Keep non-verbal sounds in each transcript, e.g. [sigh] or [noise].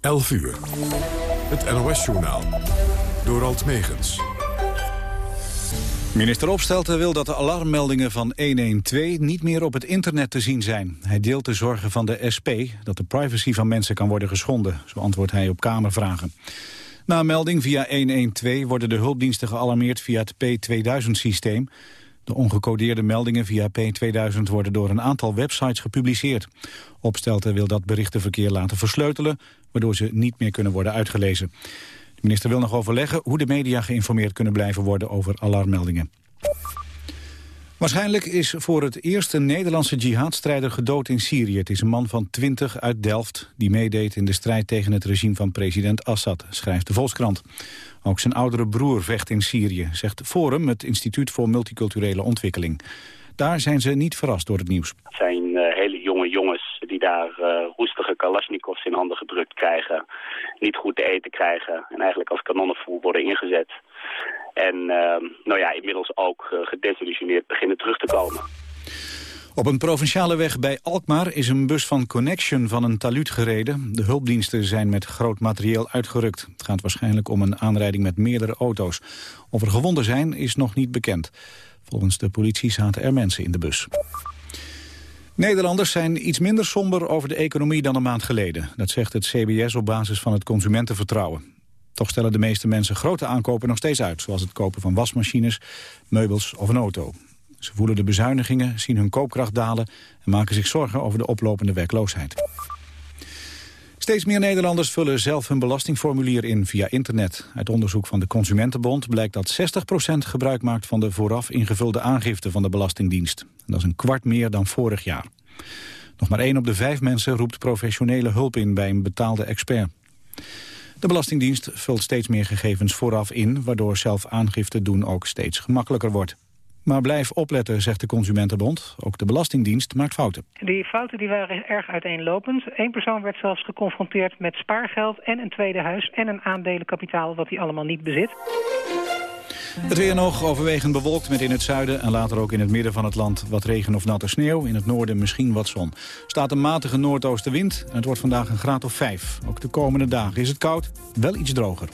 11 uur. Het NOS-journaal. Door Alt Megens. Minister Opstelten wil dat de alarmmeldingen van 112 niet meer op het internet te zien zijn. Hij deelt de zorgen van de SP dat de privacy van mensen kan worden geschonden. Zo antwoordt hij op Kamervragen. Na melding via 112 worden de hulpdiensten gealarmeerd via het P2000-systeem. De ongecodeerde meldingen via P2000 worden door een aantal websites gepubliceerd. Opstelten wil dat berichtenverkeer laten versleutelen, waardoor ze niet meer kunnen worden uitgelezen. De minister wil nog overleggen hoe de media geïnformeerd kunnen blijven worden over alarmmeldingen. Waarschijnlijk is voor het eerst een Nederlandse jihadstrijder gedood in Syrië. Het is een man van 20 uit Delft die meedeed in de strijd tegen het regime van president Assad, schrijft de Volkskrant. Ook zijn oudere broer vecht in Syrië, zegt Forum, het Instituut voor Multiculturele Ontwikkeling. Daar zijn ze niet verrast door het nieuws. Het zijn uh, hele jonge jongens die daar uh, roestige kalasjnikovs in handen gedrukt krijgen. Niet goed te eten krijgen en eigenlijk als kanonnenvoer worden ingezet. En uh, nou ja, inmiddels ook uh, gedesillusioneerd beginnen terug te komen. Op een provinciale weg bij Alkmaar is een bus van Connection van een taluut gereden. De hulpdiensten zijn met groot materieel uitgerukt. Het gaat waarschijnlijk om een aanrijding met meerdere auto's. Of er gewonden zijn is nog niet bekend. Volgens de politie zaten er mensen in de bus. Nederlanders zijn iets minder somber over de economie dan een maand geleden. Dat zegt het CBS op basis van het consumentenvertrouwen. Toch stellen de meeste mensen grote aankopen nog steeds uit... zoals het kopen van wasmachines, meubels of een auto. Ze voelen de bezuinigingen, zien hun koopkracht dalen... en maken zich zorgen over de oplopende werkloosheid. Steeds meer Nederlanders vullen zelf hun belastingformulier in via internet. Uit onderzoek van de Consumentenbond blijkt dat 60% gebruik maakt... van de vooraf ingevulde aangifte van de Belastingdienst. Dat is een kwart meer dan vorig jaar. Nog maar één op de vijf mensen roept professionele hulp in bij een betaalde expert. De Belastingdienst vult steeds meer gegevens vooraf in... waardoor zelf aangifte doen ook steeds gemakkelijker wordt. Maar blijf opletten, zegt de Consumentenbond. Ook de Belastingdienst maakt fouten. Die fouten die waren erg uiteenlopend. Eén persoon werd zelfs geconfronteerd met spaargeld en een tweede huis... en een aandelenkapitaal wat hij allemaal niet bezit. Het weer nog overwegend bewolkt met in het zuiden en later ook in het midden van het land wat regen of natte sneeuw. In het noorden misschien wat zon. staat een matige noordoostenwind en het wordt vandaag een graad of 5. Ook de komende dagen is het koud, wel iets droger.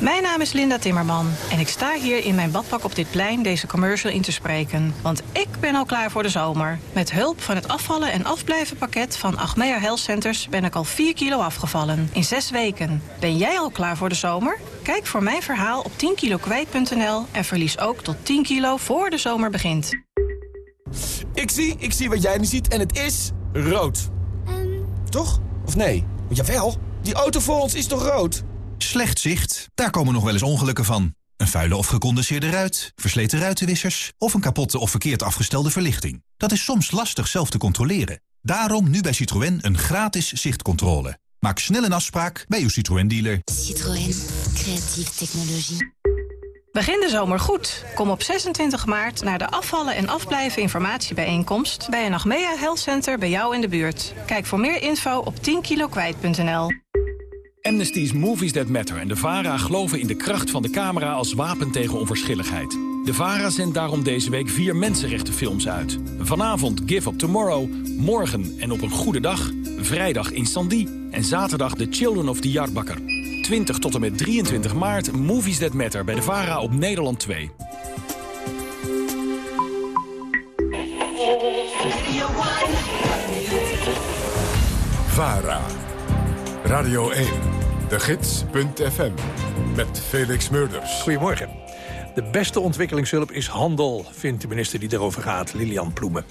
Mijn naam is Linda Timmerman en ik sta hier in mijn badpak op dit plein deze commercial in te spreken. Want ik ben al klaar voor de zomer. Met hulp van het afvallen en afblijven pakket van Achmea Health Centers ben ik al 4 kilo afgevallen. In 6 weken. Ben jij al klaar voor de zomer? Kijk voor mijn verhaal op 10kilokwijt.nl en verlies ook tot 10 kilo voor de zomer begint. Ik zie, ik zie wat jij niet ziet en het is rood. Toch? Of nee? Jawel, die auto voor ons is toch rood? Slecht zicht, daar komen nog wel eens ongelukken van. Een vuile of gecondenseerde ruit, versleten ruitenwissers... of een kapotte of verkeerd afgestelde verlichting. Dat is soms lastig zelf te controleren. Daarom nu bij Citroën een gratis zichtcontrole. Maak snel een afspraak bij uw Citroën-dealer. Citroën. Creatieve technologie. Begin de zomer goed. Kom op 26 maart naar de afvallen en afblijven informatiebijeenkomst... bij een Achmea Health Center bij jou in de buurt. Kijk voor meer info op 10kilokwijt.nl. Amnesty's Movies That Matter en de VARA geloven in de kracht van de camera als wapen tegen onverschilligheid. De VARA zendt daarom deze week vier mensenrechtenfilms uit. Vanavond Give Up Tomorrow, morgen en op een goede dag, vrijdag Incendie en zaterdag The Children of the Yardbakker. 20 tot en met 23 maart Movies That Matter bij de VARA op Nederland 2. VARA. Radio 1. De Gids.fm. Met Felix Murders. Goedemorgen. De beste ontwikkelingshulp is handel, vindt de minister die erover gaat, Lilian Ploemen.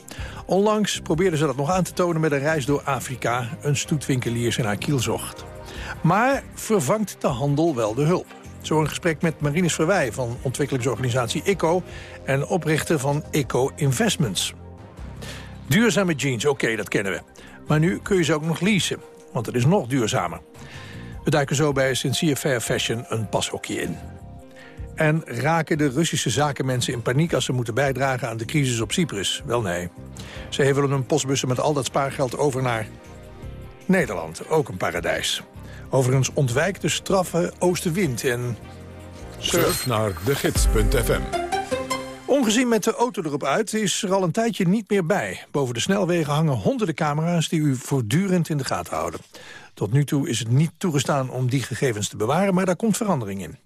Onlangs probeerde ze dat nog aan te tonen met een reis door Afrika... een stoetwinkeliers in haar kiel zocht. Maar vervangt de handel wel de hulp? Zo een gesprek met Marinus Verwij van ontwikkelingsorganisatie ICO... en oprichter van ICO Investments. Duurzame jeans, oké, dat kennen we. Maar nu kun je ze ook nog leasen, want het is nog duurzamer. We duiken zo bij Sincere Fair Fashion een pashokje in. En raken de Russische zakenmensen in paniek als ze moeten bijdragen aan de crisis op Cyprus? Wel nee. Ze hevelen hun postbussen met al dat spaargeld over naar Nederland, ook een paradijs. Overigens ontwijkt de straffe oostenwind en... Surf naar degids.fm. Ongezien met de auto erop uit is er al een tijdje niet meer bij. Boven de snelwegen hangen honderden camera's die u voortdurend in de gaten houden. Tot nu toe is het niet toegestaan om die gegevens te bewaren, maar daar komt verandering in.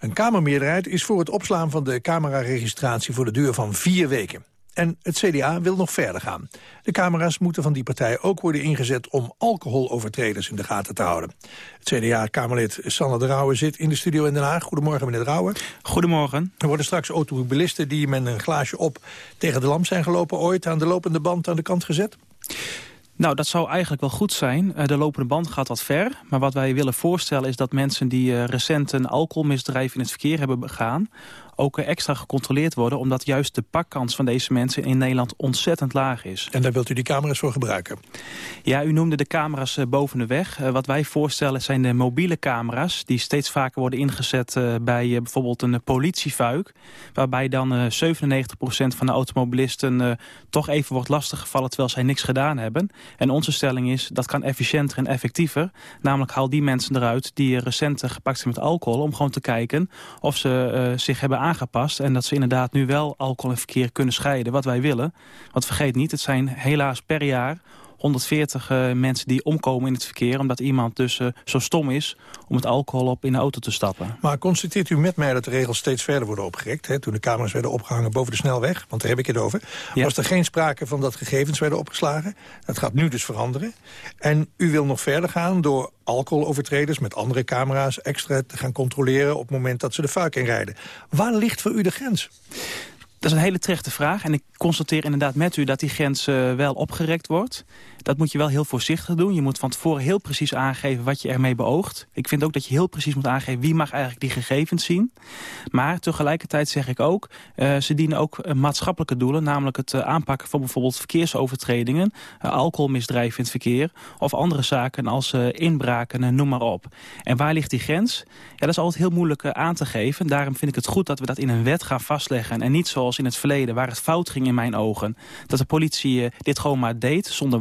Een Kamermeerderheid is voor het opslaan van de cameraregistratie voor de duur van vier weken. En het CDA wil nog verder gaan. De camera's moeten van die partij ook worden ingezet om alcoholovertreders in de gaten te houden. Het CDA-Kamerlid Sanne de Rauwe zit in de studio in Den Haag. Goedemorgen, meneer de Rauwe. Goedemorgen. Er worden straks automobilisten die met een glaasje op tegen de lamp zijn gelopen... ooit aan de lopende band aan de kant gezet? Nou, dat zou eigenlijk wel goed zijn. Eh, de lopende band gaat wat ver. Maar wat wij willen voorstellen is dat mensen die eh, recent een alcoholmisdrijf in het verkeer hebben begaan ook extra gecontroleerd worden... omdat juist de pakkans van deze mensen in Nederland ontzettend laag is. En daar wilt u die camera's voor gebruiken? Ja, u noemde de camera's eh, boven de weg. Eh, wat wij voorstellen zijn de mobiele camera's... die steeds vaker worden ingezet eh, bij bijvoorbeeld een politiefuik... waarbij dan 97% van de automobilisten toch even wordt lastiggevallen... terwijl zij niks gedaan hebben. En onze stelling is, dat kan efficiënter en effectiever. Namelijk haal die mensen eruit die recent gepakt zijn met alcohol... om gewoon te kijken of ze zich hebben aangepast. En dat ze inderdaad nu wel alcohol en verkeer kunnen scheiden, wat wij willen. Want vergeet niet, het zijn helaas per jaar 140 uh, mensen die omkomen in het verkeer... omdat iemand dus uh, zo stom is om het alcohol op in de auto te stappen. Maar constateert u met mij dat de regels steeds verder worden opgerekt? Hè? Toen de camera's werden opgehangen boven de snelweg, want daar heb ik het over... Ja. was er geen sprake van dat gegevens werden opgeslagen. Dat gaat nu dus veranderen. En u wil nog verder gaan door alcoholovertreders met andere camera's... extra te gaan controleren op het moment dat ze de fuik inrijden. Waar ligt voor u de grens? Dat is een hele terechte vraag. En ik constateer inderdaad met u dat die grens uh, wel opgerekt wordt. Dat moet je wel heel voorzichtig doen. Je moet van tevoren heel precies aangeven wat je ermee beoogt. Ik vind ook dat je heel precies moet aangeven wie mag eigenlijk die gegevens zien. Maar tegelijkertijd zeg ik ook, uh, ze dienen ook uh, maatschappelijke doelen. Namelijk het uh, aanpakken van bijvoorbeeld verkeersovertredingen, alcoholmisdrijven in het verkeer. Of andere zaken als inbraken, noem maar op. En waar ligt die grens? Ja, dat is altijd heel moeilijk aan te geven. Daarom vind ik het goed dat we dat in een wet gaan vastleggen. En niet zoals in het verleden, waar het fout ging in mijn ogen. Dat de politie dit gewoon maar deed, zonder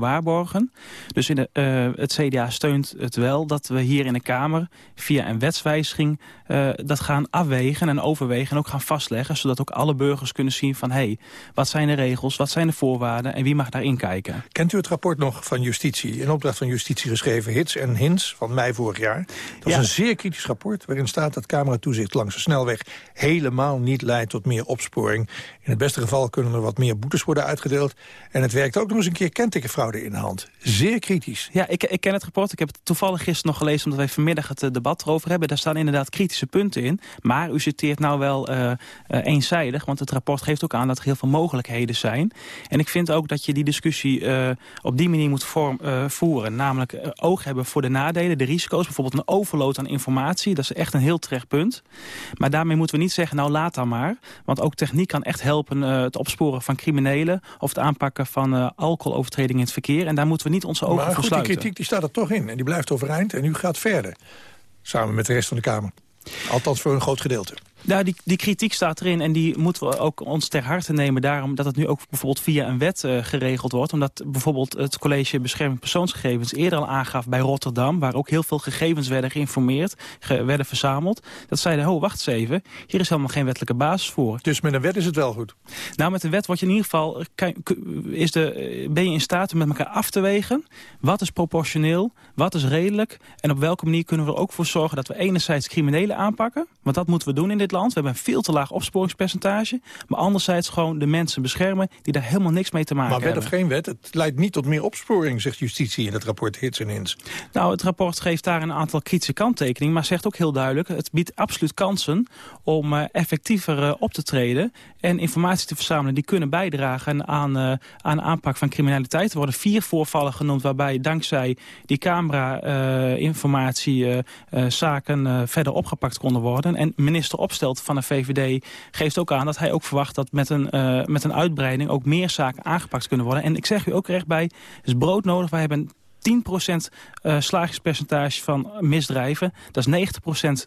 dus in de, uh, het CDA steunt het wel dat we hier in de Kamer via een wetswijziging uh, dat gaan afwegen en overwegen en ook gaan vastleggen. Zodat ook alle burgers kunnen zien van hé, hey, wat zijn de regels, wat zijn de voorwaarden en wie mag daarin kijken. Kent u het rapport nog van Justitie, in opdracht van Justitie geschreven, Hits en Hins van mei vorig jaar? Dat is ja. een zeer kritisch rapport waarin staat dat cameratoezicht langs de snelweg helemaal niet leidt tot meer opsporing. In het beste geval kunnen er wat meer boetes worden uitgedeeld. En het werkt ook nog eens een keer kentekenfraude in de hand. Zeer kritisch. Ja, ik, ik ken het rapport. Ik heb het toevallig gisteren nog gelezen... omdat wij vanmiddag het uh, debat erover hebben. Daar staan inderdaad kritische punten in. Maar u citeert nou wel uh, uh, eenzijdig. Want het rapport geeft ook aan dat er heel veel mogelijkheden zijn. En ik vind ook dat je die discussie op die manier moet voeren. Namelijk oog hebben voor de nadelen, de risico's. Bijvoorbeeld een overload aan informatie. Dat is echt een heel terecht punt. Maar daarmee moeten we niet zeggen, nou laat dan maar. Want ook techniek kan echt helpen het opsporen van criminelen... of het aanpakken van alcoholovertredingen in het verkeer. En daar moeten we niet onze ogen maar voor goed, sluiten. die kritiek die staat er toch in en die blijft overeind. En u gaat verder, samen met de rest van de Kamer. Althans voor een groot gedeelte. Nou, die, die kritiek staat erin en die moeten we ook ons ter harte nemen. Daarom dat het nu ook bijvoorbeeld via een wet uh, geregeld wordt. Omdat bijvoorbeeld het College Bescherming Persoonsgegevens eerder al aangaf bij Rotterdam... waar ook heel veel gegevens werden geïnformeerd, ge werden verzameld. Dat zeiden, oh, wacht eens even, hier is helemaal geen wettelijke basis voor. Dus met een wet is het wel goed? Nou, met een wet word je in ieder geval, is de, ben je in staat om met elkaar af te wegen. Wat is proportioneel, wat is redelijk... en op welke manier kunnen we er ook voor zorgen dat we enerzijds criminelen aanpakken... want dat moeten we doen in dit land. We hebben een veel te laag opsporingspercentage. Maar anderzijds gewoon de mensen beschermen die daar helemaal niks mee te maken hebben. Maar wet of geen wet, het leidt niet tot meer opsporing, zegt justitie in het rapport Hits en Hins. Nou, het rapport geeft daar een aantal kritische kanttekeningen, maar zegt ook heel duidelijk, het biedt absoluut kansen om uh, effectiever uh, op te treden en informatie te verzamelen die kunnen bijdragen aan, uh, aan aanpak van criminaliteit. Er worden vier voorvallen genoemd waarbij dankzij die camera-informatie zaken verder opgepakt konden worden. En minister Van de VVD geeft ook aan dat hij ook verwacht dat met een, uh, met een uitbreiding ook meer zaken aangepakt kunnen worden. En ik zeg u ook recht bij, het is broodnodig. Wij hebben 10% uh, slagingspercentage van misdrijven. Dat is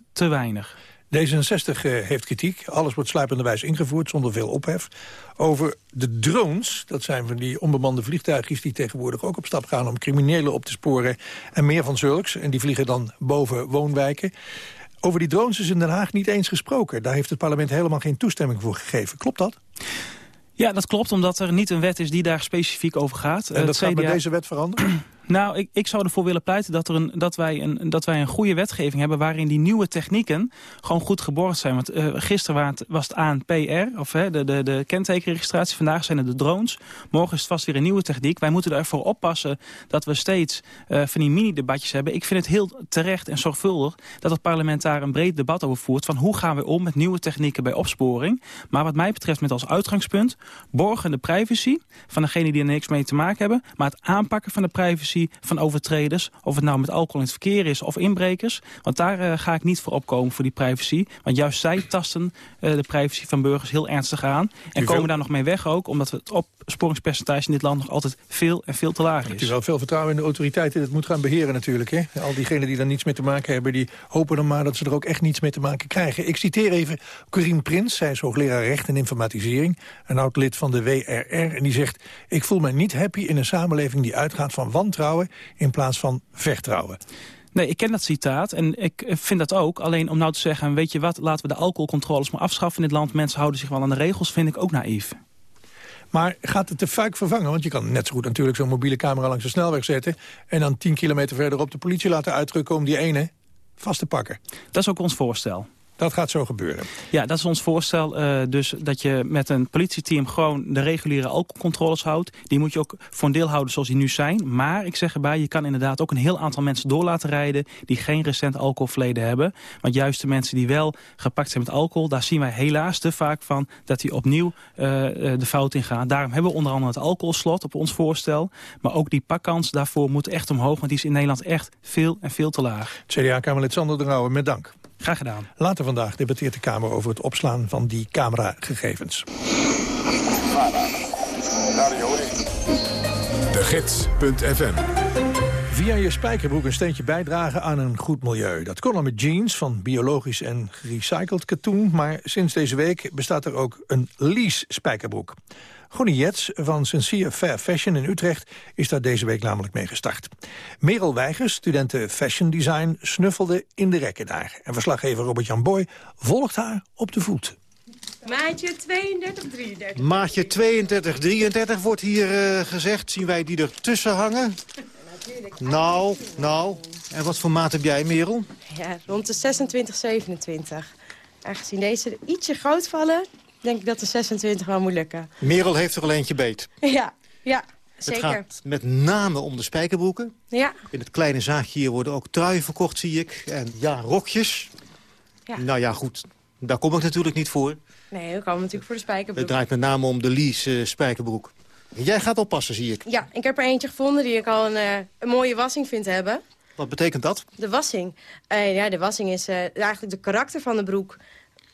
90% te weinig. D66 uh, heeft kritiek. Alles wordt sluipenderwijs ingevoerd zonder veel ophef. Over de drones, dat zijn van die onbemande vliegtuigjes... die tegenwoordig ook op stap gaan om criminelen op te sporen... en meer van zulks. En die vliegen dan boven woonwijken. Over die drones is in Den Haag niet eens gesproken. Daar heeft het parlement helemaal geen toestemming voor gegeven. Klopt dat? Ja, dat klopt, omdat er niet een wet is die daar specifiek over gaat. En dat gaat met deze wet veranderen? Nou, ik, ik zou ervoor willen pleiten dat, er een, dat, wij een, dat wij een goede wetgeving hebben... waarin die nieuwe technieken gewoon goed geborgd zijn. Want uh, gisteren was het ANPR, of hè, de, de, de kentekenregistratie. Vandaag zijn het de drones. Morgen is het vast weer een nieuwe techniek. Wij moeten ervoor oppassen dat we steeds uh, van die mini-debatjes hebben. Ik vind het heel terecht en zorgvuldig dat het parlement daar een breed debat over voert... van hoe gaan we om met nieuwe technieken bij opsporing. Maar wat mij betreft met als uitgangspunt... borgen de privacy van degenen die er niks mee te maken hebben... maar het aanpakken van de privacy van overtreders. Of het nou met alcohol in het verkeer is of inbrekers. Want daar uh, ga ik niet voor opkomen voor die privacy. Want juist zij tasten uh, de privacy van burgers heel ernstig aan. En komen daar nog mee weg ook. Omdat het opsporingspercentage in dit land nog altijd veel en veel te laag is. Het is wel veel vertrouwen in de autoriteiten het moet gaan beheren natuurlijk. Hè? Al diegenen die daar niets mee te maken hebben... die hopen dan maar dat ze er ook echt niets mee te maken krijgen. Ik citeer even Corine Prins. Zij is hoogleraar recht en informatisering. Een oud lid van de WRR. En die zegt... ik voel me niet happy in een samenleving die uitgaat van wantrouwen in plaats van vertrouwen. Nee, ik ken dat citaat en ik vind dat ook. Alleen om nou te zeggen, weet je wat, laten we de alcoholcontroles maar afschaffen in dit land. Mensen houden zich wel aan de regels, vind ik ook naïef. Maar gaat het de fuik vervangen? Want je kan net zo goed natuurlijk zo'n mobiele camera langs de snelweg zetten... en dan 10 kilometer verderop de politie laten uitdrukken om die ene vast te pakken. Dat is ook ons voorstel. Dat gaat zo gebeuren. Ja, dat is ons voorstel. Uh, dus dat je met een politieteam gewoon de reguliere alcoholcontroles houdt. Die moet je ook voor een deel houden zoals die nu zijn. Maar ik zeg erbij, je kan inderdaad ook een heel aantal mensen door laten rijden... die geen recent alcoholverleden hebben. Want juist de mensen die wel gepakt zijn met alcohol... daar zien wij helaas te vaak van dat die opnieuw uh, de fout ingaan. Daarom hebben we onder andere het alcoholslot op ons voorstel. Maar ook die pakkans daarvoor moet echt omhoog. Want die is in Nederland echt veel en veel te laag. CDA-Kamerlid Sander de Rauwe, met dank. Graag gedaan. Later vandaag debatteert de Kamer over het opslaan van die cameragegevens. De Gids.fm Via je spijkerbroek een steentje bijdragen aan een goed milieu. Dat kon al met jeans van biologisch en gerecycled katoen... maar sinds deze week bestaat er ook een lease spijkerbroek. Gonnie Jets van Sincere Fair Fashion in Utrecht is daar deze week namelijk mee gestart. Merel Weigers, studenten Fashion Design, snuffelde in de rekken daar. En verslaggever Robert-Jan Boy volgt haar op de voet. Maatje 32, 33. Maatje 32, 33 wordt hier uh, gezegd. Zien wij die er tussen hangen? Natuurlijk. Nou, nou. En wat voor maat heb jij, Merel? Ja, rond de 26, 27. Aangezien deze ietsje groot vallen, denk ik dat de 26 wel moet lukken. Merel heeft er al eentje beet. [laughs] Ja, ja. Zeker. Het gaat met name om de spijkerbroeken. Ja. In het kleine zaakje hier worden ook truien verkocht, zie ik. En ja, rokjes. Ja. Nou ja, goed. Daar kom ik natuurlijk niet voor. Nee, we komen natuurlijk voor de spijkerbroek. Het draait met name om de uh, spijkerbroek. Jij gaat oppassen, zie ik. Ja, ik heb er eentje gevonden die ik al een, uh, een mooie wassing vind hebben. Wat betekent dat? De wassing. Uh, ja, de wassing is eigenlijk de karakter van de broek.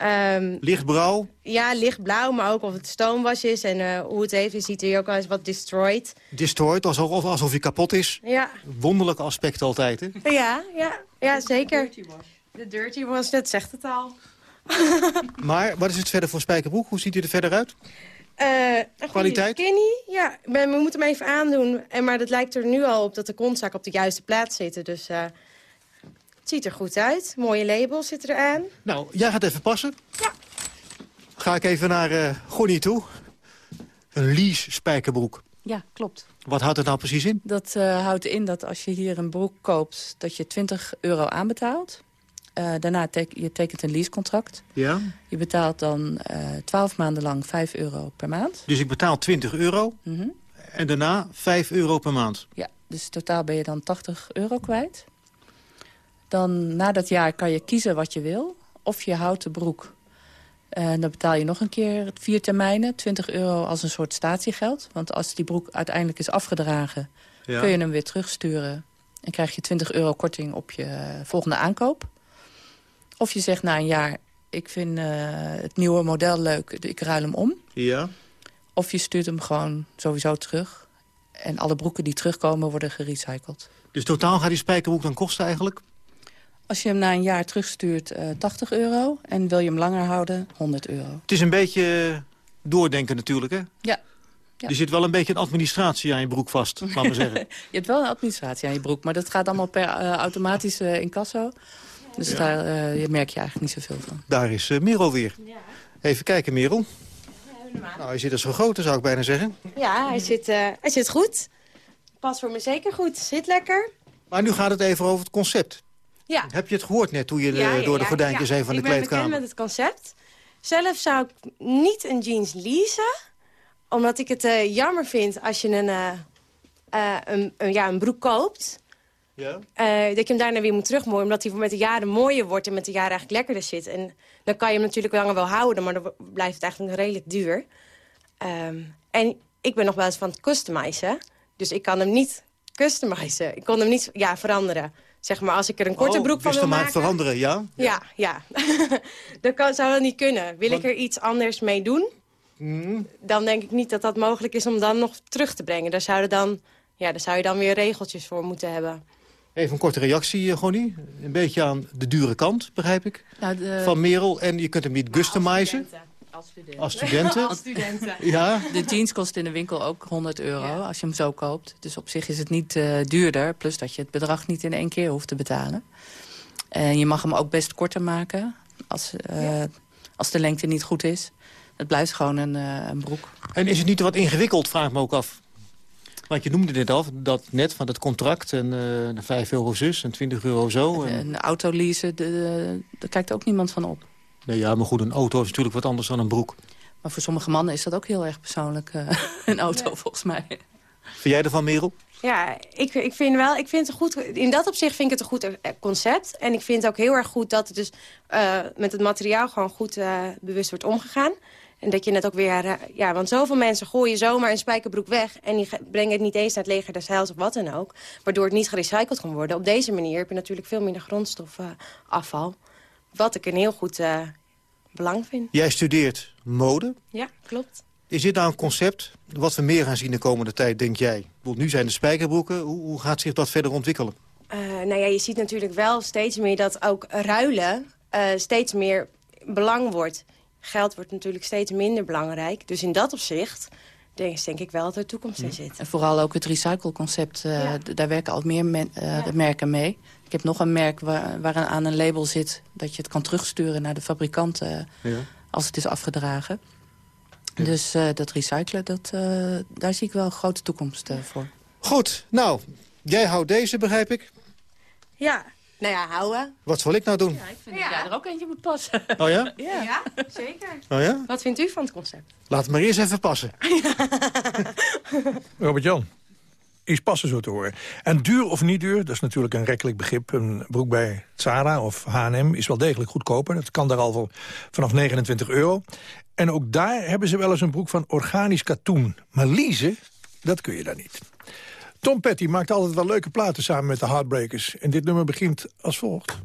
Um, lichtblauw? Ja, lichtblauw, maar ook of het stoomwas is en uh, hoe het heeft. Je ziet er ook wel eens wat destroyed. Destroyed, alsof, alsof hij kapot is? Ja. Wonderlijk aspect altijd, hè? Ja, ja, ja zeker. De dirty was, dat zegt het al. [laughs] maar wat is het verder voor spijkerbroek? Hoe ziet hij er verder uit? Uh, Kwaliteit? Skinny, ja. We moeten hem even aandoen. En, maar dat lijkt er nu al op dat de kontzak op de juiste plaats zit. Dus uh, ziet er goed uit. Mooie labels zitten eraan. Nou, jij gaat even passen. Ja. Ga ik even naar uh, Gonnie toe. Een lease spijkerbroek. Ja, klopt. Wat houdt het nou precies in? Dat uh, houdt in dat als je hier een broek koopt... dat je 20 euro aanbetaalt. Uh, daarna tek je tekent een leasecontract. Ja. Je betaalt dan uh, 12 maanden lang 5 euro per maand. Dus ik betaal 20 euro. Mm -hmm. En daarna 5 euro per maand. Ja, dus totaal ben je dan 80 euro kwijt. Dan na dat jaar kan je kiezen wat je wil. Of je houdt de broek. En dan betaal je nog een keer vier termijnen. 20 euro als een soort statiegeld. Want als die broek uiteindelijk is afgedragen... Ja. kun je hem weer terugsturen. En krijg je 20 euro korting op je volgende aankoop. Of je zegt na een jaar, ik vind uh, het nieuwe model leuk, ik ruil hem om. Ja. Of je stuurt hem gewoon sowieso terug. En alle broeken die terugkomen worden gerecycled. Dus totaal gaat die spijkerbroek dan kosten eigenlijk? Als je hem na een jaar terugstuurt, uh, 80 euro. En wil je hem langer houden, 100 euro. Het is een beetje doordenken natuurlijk, hè? Ja. Ja. Er zit wel een beetje een administratie aan je broek vast, laat maar zeggen. [laughs] je hebt wel een administratie aan je broek, maar dat gaat allemaal per uh, automatisch uh, incasso. Dus ja. daar uh, merk je eigenlijk niet zoveel van. Daar is uh, Merel weer. Ja. Even kijken, Merel. Nou, hij zit zo groot, zou ik bijna zeggen. Ja, hij zit, uh, hij zit goed. Past voor me zeker goed. Zit lekker. Maar nu gaat het even over het concept. Ja. Heb je het gehoord net toen je de, door de gordijntjes heen van de kleedkamer? Ik ben bekend met het concept. Zelf zou ik niet een jeans leasen. Omdat ik het uh, jammer vind als je een, uh, een, een, ja, een broek koopt. Ja. dat je hem daarna weer moet terugmooien. Omdat hij met de jaren mooier wordt en met de jaren eigenlijk lekkerder zit. En dan kan je hem natuurlijk langer wel houden. Maar dan blijft het eigenlijk redelijk duur. Um, en ik ben nog wel eens van het customizen. Dus ik kan hem niet customizen. Ik kon hem niet ja, veranderen. Zeg maar, als ik er een korte oh, broek van dus wil maken... veranderen, ja? Ja, ja. [laughs] dan kan, zou dat niet kunnen. Wil ik er iets anders mee doen... Hmm. dan denk ik niet dat dat mogelijk is om dan nog terug te brengen. Daar, zouden dan, ja, daar zou je dan weer regeltjes voor moeten hebben. Even een korte reactie, eh, Gonnie. Een beetje aan de dure kant, begrijp ik. Nou, de... Van Merel. En je kunt hem niet customizen. Als studenten. Als [laughs] studenten? Als studenten. Ja. De jeans kost in de winkel ook 100 euro als je hem zo koopt. Dus op zich is het niet uh, duurder. Plus dat je het bedrag niet in één keer hoeft te betalen. En je mag hem ook best korter maken. Als, uh, als de lengte niet goed is. Het blijft gewoon een, uh, een broek. En is het niet wat ingewikkeld, vraag ik me ook af. Want je noemde dit af, dat net van het contract. En uh, 5 euro zus en 20 euro zo. En... Een auto leasen, daar kijkt ook niemand van op. Nee, ja, maar goed, een auto is natuurlijk wat anders dan een broek. Maar voor sommige mannen is dat ook heel erg persoonlijk, uh, [laughs] een auto volgens mij. Vind jij ervan, Merel? Ja, ik, ik vind wel, ik vind het goed, in dat opzicht vind ik het een goed eh, concept. En ik vind het ook heel erg goed dat het dus uh, met het materiaal gewoon goed uh, bewust wordt omgegaan. En dat je net ook weer, ja, want zoveel mensen gooien zomaar een spijkerbroek weg... en die brengen het niet eens naar het leger des heils of wat dan ook. Waardoor het niet gerecycled kan worden. Op deze manier heb je natuurlijk veel minder grondstofafval. Wat ik een heel goed uh, belang vind. Jij studeert mode. Ja, klopt. Is dit nou een concept wat we meer gaan zien de komende tijd, denk jij? Want nu zijn de spijkerbroeken. Hoe, hoe gaat zich dat verder ontwikkelen? Uh, nou ja, je ziet natuurlijk wel steeds meer dat ook ruilen uh, steeds meer belang wordt. Geld wordt natuurlijk steeds minder belangrijk. Dus in dat opzicht denk, denk ik wel dat er toekomst in zit. En vooral ook het recycleconcept, uh, ja. daar werken al meer men, uh, ja. merken mee. Ik heb nog een merk waar, waar aan een label zit... dat je het kan terugsturen naar de fabrikant uh, ja. als het is afgedragen. Dus dat recyclen, dat, daar zie ik wel een grote toekomst voor. Goed, nou, jij houdt deze, begrijp ik? Ja, nou ja, houden. Wat zal ik nou doen? Ja, ik vind dat jij er ook eentje moet passen. [laughs] Oh ja? Ja, ja zeker. Oh ja? Wat vindt u van het concept? Laat het maar eerst even passen. [laughs] Robert-Jan, is passen zo te horen. En duur of niet duur, dat is natuurlijk een rekkelijk begrip. Een broek bij Zara of H&M is wel degelijk goedkoper. Dat kan daar al vanaf 29 euro. En ook daar hebben ze wel eens een broek van organisch katoen. Maar leasen, dat kun je daar niet. Tom Petty maakt altijd wel leuke platen samen met de Heartbreakers. En dit nummer begint als volgt.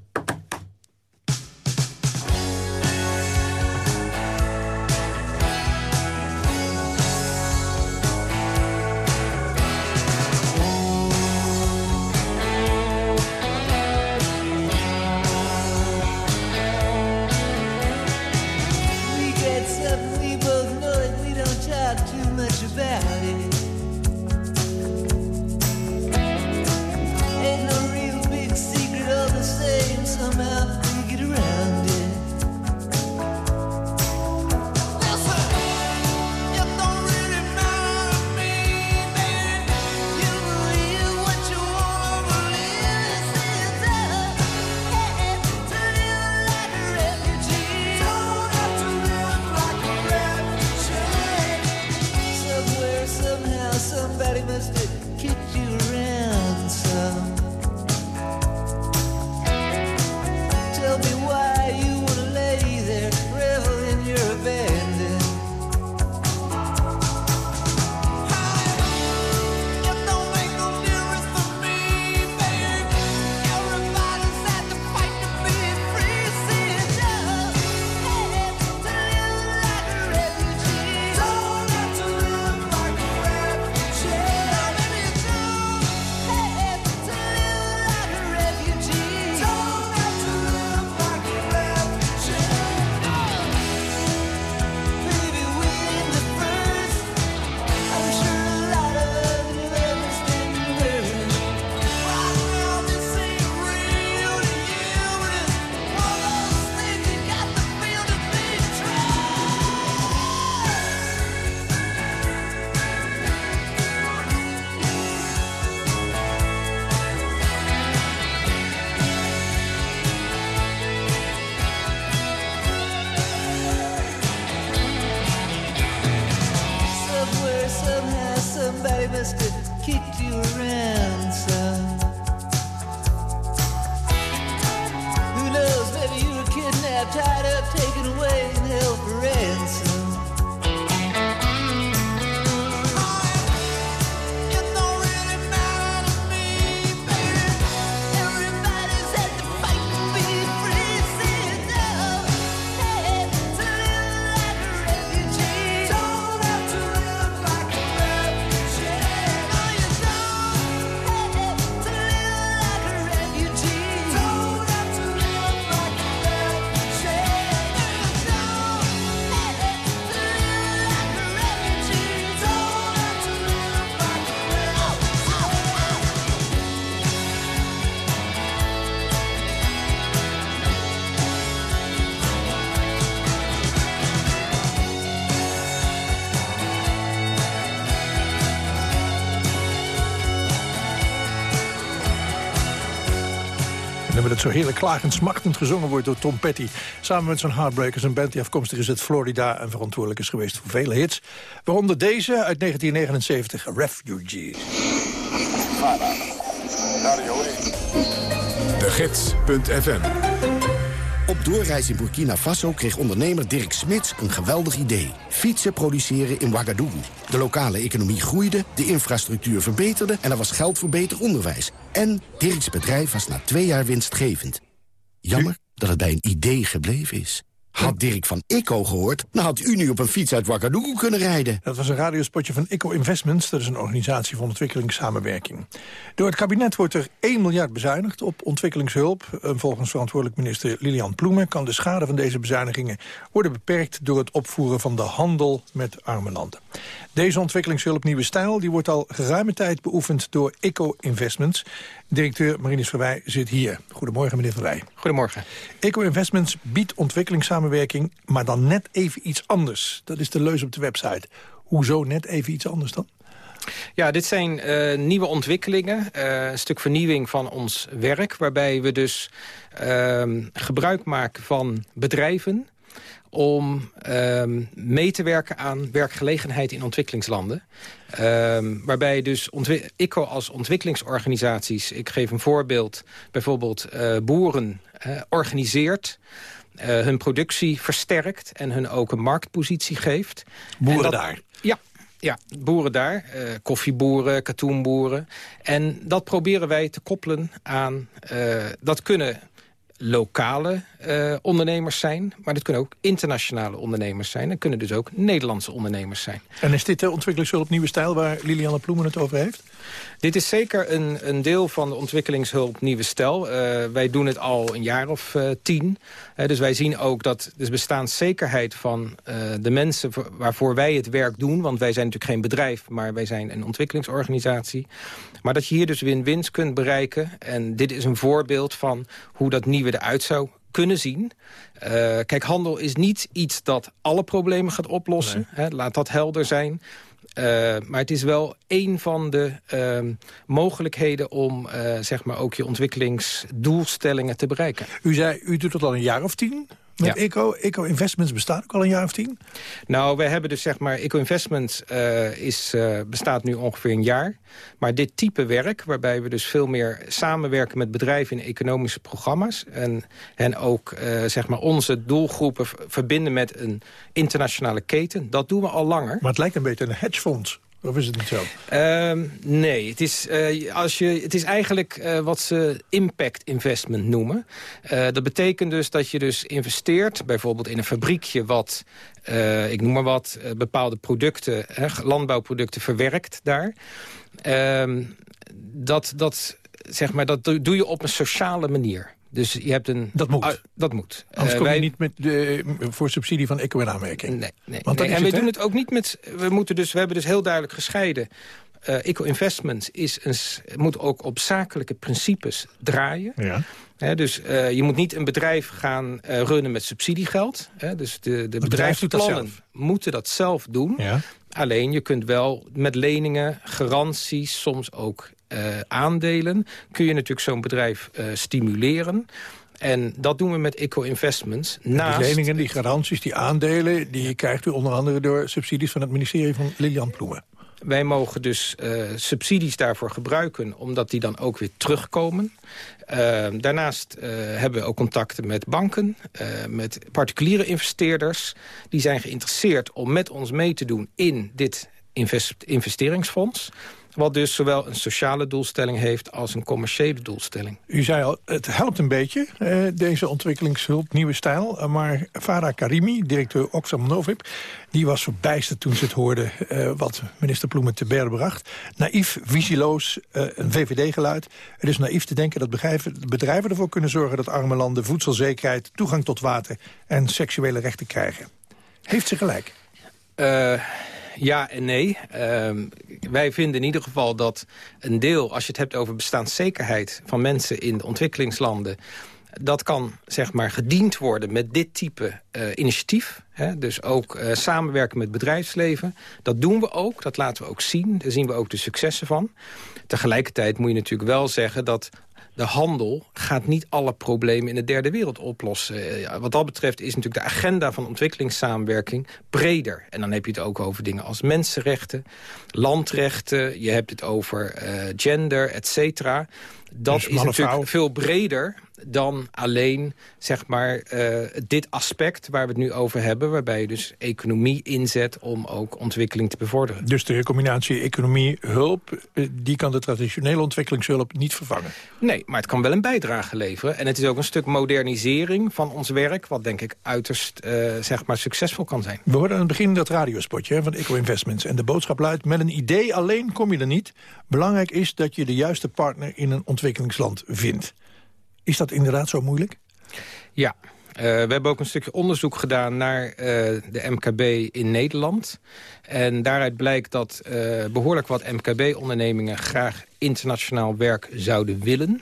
Zo heerlijk klagend smachtend gezongen wordt door Tom Petty. Samen met zijn Heartbreakers, een band die afkomstig is uit Florida... en verantwoordelijk is geweest voor vele hits. Waaronder deze uit 1979, Refugees. De Gids.fm Op doorreis in Burkina Faso kreeg ondernemer Dirk Smits een geweldig idee. Fietsen produceren in Ouagadougou. De lokale economie groeide, de infrastructuur verbeterde... en er was geld voor beter onderwijs. En Dirks bedrijf was na twee jaar winstgevend. Jammer dat het bij een idee gebleven is. Had Dirk van ICO gehoord, dan had u nu op een fiets uit Ouagadougou kunnen rijden. Dat was een radiospotje van ICO Investments. Dat is een organisatie van ontwikkelingssamenwerking. Door het kabinet wordt er 1 miljard bezuinigd op ontwikkelingshulp. En volgens verantwoordelijk minister Lilian Ploemen... kan de schade van deze bezuinigingen worden beperkt... door het opvoeren van de handel met arme landen. Deze ontwikkelingshulp Nieuwe Stijl die wordt al geruime tijd beoefend door ICO Investments. Directeur Marinus Verwij zit hier. Goedemorgen, meneer Verwij. Goedemorgen. Eco Investments biedt ontwikkelingssamenwerking, maar dan net even iets anders. Dat is de leus op de website. Hoezo net even iets anders dan? Ja, dit zijn uh, nieuwe ontwikkelingen, uh, een stuk vernieuwing van ons werk... waarbij we dus uh, gebruik maken van bedrijven om um, mee te werken aan werkgelegenheid in ontwikkelingslanden. Um, waarbij dus ICO als ontwikkelingsorganisaties... ik geef een voorbeeld, bijvoorbeeld uh, boeren uh, organiseert... Uh, hun productie versterkt en hun ook een marktpositie geeft. Boeren dat, daar? Ja, ja, boeren daar. Uh, koffieboeren, katoenboeren. En dat proberen wij te koppelen aan... Uh, dat kunnen lokale uh, ondernemers zijn. Maar dat kunnen ook internationale ondernemers zijn. Dat kunnen dus ook Nederlandse ondernemers zijn. En is dit de ontwikkelingshulp Nieuwe Stijl waar Liliane Ploemen het over heeft? Dit is zeker een, een deel van de ontwikkelingshulp Nieuwe Stijl. Uh, wij doen het al een jaar of uh, tien. dus wij zien ook dat de bestaanszekerheid van de mensen waarvoor wij het werk doen... want wij zijn natuurlijk geen bedrijf, maar wij zijn een ontwikkelingsorganisatie... maar dat je hier dus win-wins kunt bereiken. En dit is een voorbeeld van hoe dat nieuwe eruit zou kunnen zien. Uh, kijk, handel is niet iets dat alle problemen gaat oplossen. Nee. Hè, laat dat helder zijn. Uh, maar het is wel een van de uh, mogelijkheden om uh, zeg maar ook je ontwikkelingsdoelstellingen te bereiken. U zei, u doet het al een jaar of tien? Met ja. Eco, Eco Investments bestaat ook al een jaar of tien? Nou, we hebben dus zeg maar... Eco Investments uh, is, uh, bestaat nu ongeveer een jaar. Maar dit type werk, waarbij we dus veel meer samenwerken met bedrijven in economische programma's... en, en ook uh, zeg maar onze doelgroepen verbinden met een internationale keten... dat doen we al langer. Maar het lijkt een beetje een hedgefonds. Of is het niet zo? Uh, nee, het is, uh, als je, het is eigenlijk uh, wat ze impact investment noemen. Uh, dat betekent dus dat je dus investeert, bijvoorbeeld in een fabriekje... wat, ik noem maar wat, bepaalde producten, landbouwproducten verwerkt daar. Ehm, dat, dat, zeg maar, dat doe je op een sociale manier. Dus je hebt een... Dat moet. Uh, dat moet. Anders kom je wij... niet met de, voor subsidie van ECO in aanmerking. Nee, nee. Want nee. En we doen het ook niet met... We, moeten dus, we hebben dus heel duidelijk gescheiden. Uh, Eco Investments is een, moet ook op zakelijke principes draaien. Ja. He, dus uh, je moet niet een bedrijf gaan uh, runnen met subsidiegeld. He, dus de, de bedrijfsplannen moeten dat zelf doen. Ja. Alleen je kunt wel met leningen, garanties, soms ook aandelen... kun je natuurlijk zo'n bedrijf uh, stimuleren. En dat doen we met Eco Investments. Naast... Die leningen, die garanties, die aandelen... die krijgt u onder andere door subsidies van het ministerie van Lilian Ploemen. Wij mogen dus uh, subsidies daarvoor gebruiken, omdat die dan ook weer terugkomen. Uh, daarnaast uh, hebben we ook contacten met banken, met particuliere investeerders. Die zijn geïnteresseerd om met ons mee te doen in dit invest investeringsfonds. Wat dus zowel een sociale doelstelling heeft als een commerciële doelstelling. U zei al, het helpt een beetje, eh, deze ontwikkelingshulp, nieuwe stijl. Eh, maar Farah Karimi, directeur Oxfam Novib... die was verbijsterd toen ze het hoorde eh, wat minister Ploemen te berden bracht. Naïef, visieloos, eh, een VVD-geluid. Het is naïef te denken dat bedrijven, ervoor kunnen zorgen... dat arme landen voedselzekerheid, toegang tot water en seksuele rechten krijgen. Heeft ze gelijk? Uh, ja en nee. Ehm, wij vinden in ieder geval dat een deel, als je het hebt over bestaanszekerheid van mensen in de ontwikkelingslanden, dat kan zeg maar gediend worden met dit type uh, initiatief. Hè? Dus ook uh, samenwerken met bedrijfsleven. Dat doen we ook, dat laten we ook zien. Daar zien we ook de successen van. Tegelijkertijd moet je natuurlijk wel zeggen dat de handel gaat niet alle problemen in de derde wereld oplossen. Ja, wat dat betreft is natuurlijk de agenda van ontwikkelingssamenwerking breder. En dan heb je het ook over dingen als mensenrechten, landrechten... je hebt het over uh, gender, et cetera. Dat dus is natuurlijk veel breder dan alleen zeg maar, uh, dit aspect waar we het nu over hebben... waarbij je dus economie inzet om ook ontwikkeling te bevorderen. Dus de combinatie economie-hulp... Eh, die kan de traditionele ontwikkelingshulp niet vervangen? Nee, maar het kan wel een bijdrage leveren. En het is ook een stuk modernisering van ons werk... wat denk ik uiterst uh, zeg maar succesvol kan zijn. We hoorden aan het begin dat radiospotje hè, van Eco Investments. En de boodschap luidt, met een idee alleen kom je er niet. Belangrijk is dat je de juiste partner in een ontwikkelingsland vindt. Is dat inderdaad zo moeilijk? Ja, uh, we hebben ook een stukje onderzoek gedaan naar uh, de MKB in Nederland. En daaruit blijkt dat uh, behoorlijk wat MKB-ondernemingen graag internationaal werk zouden willen.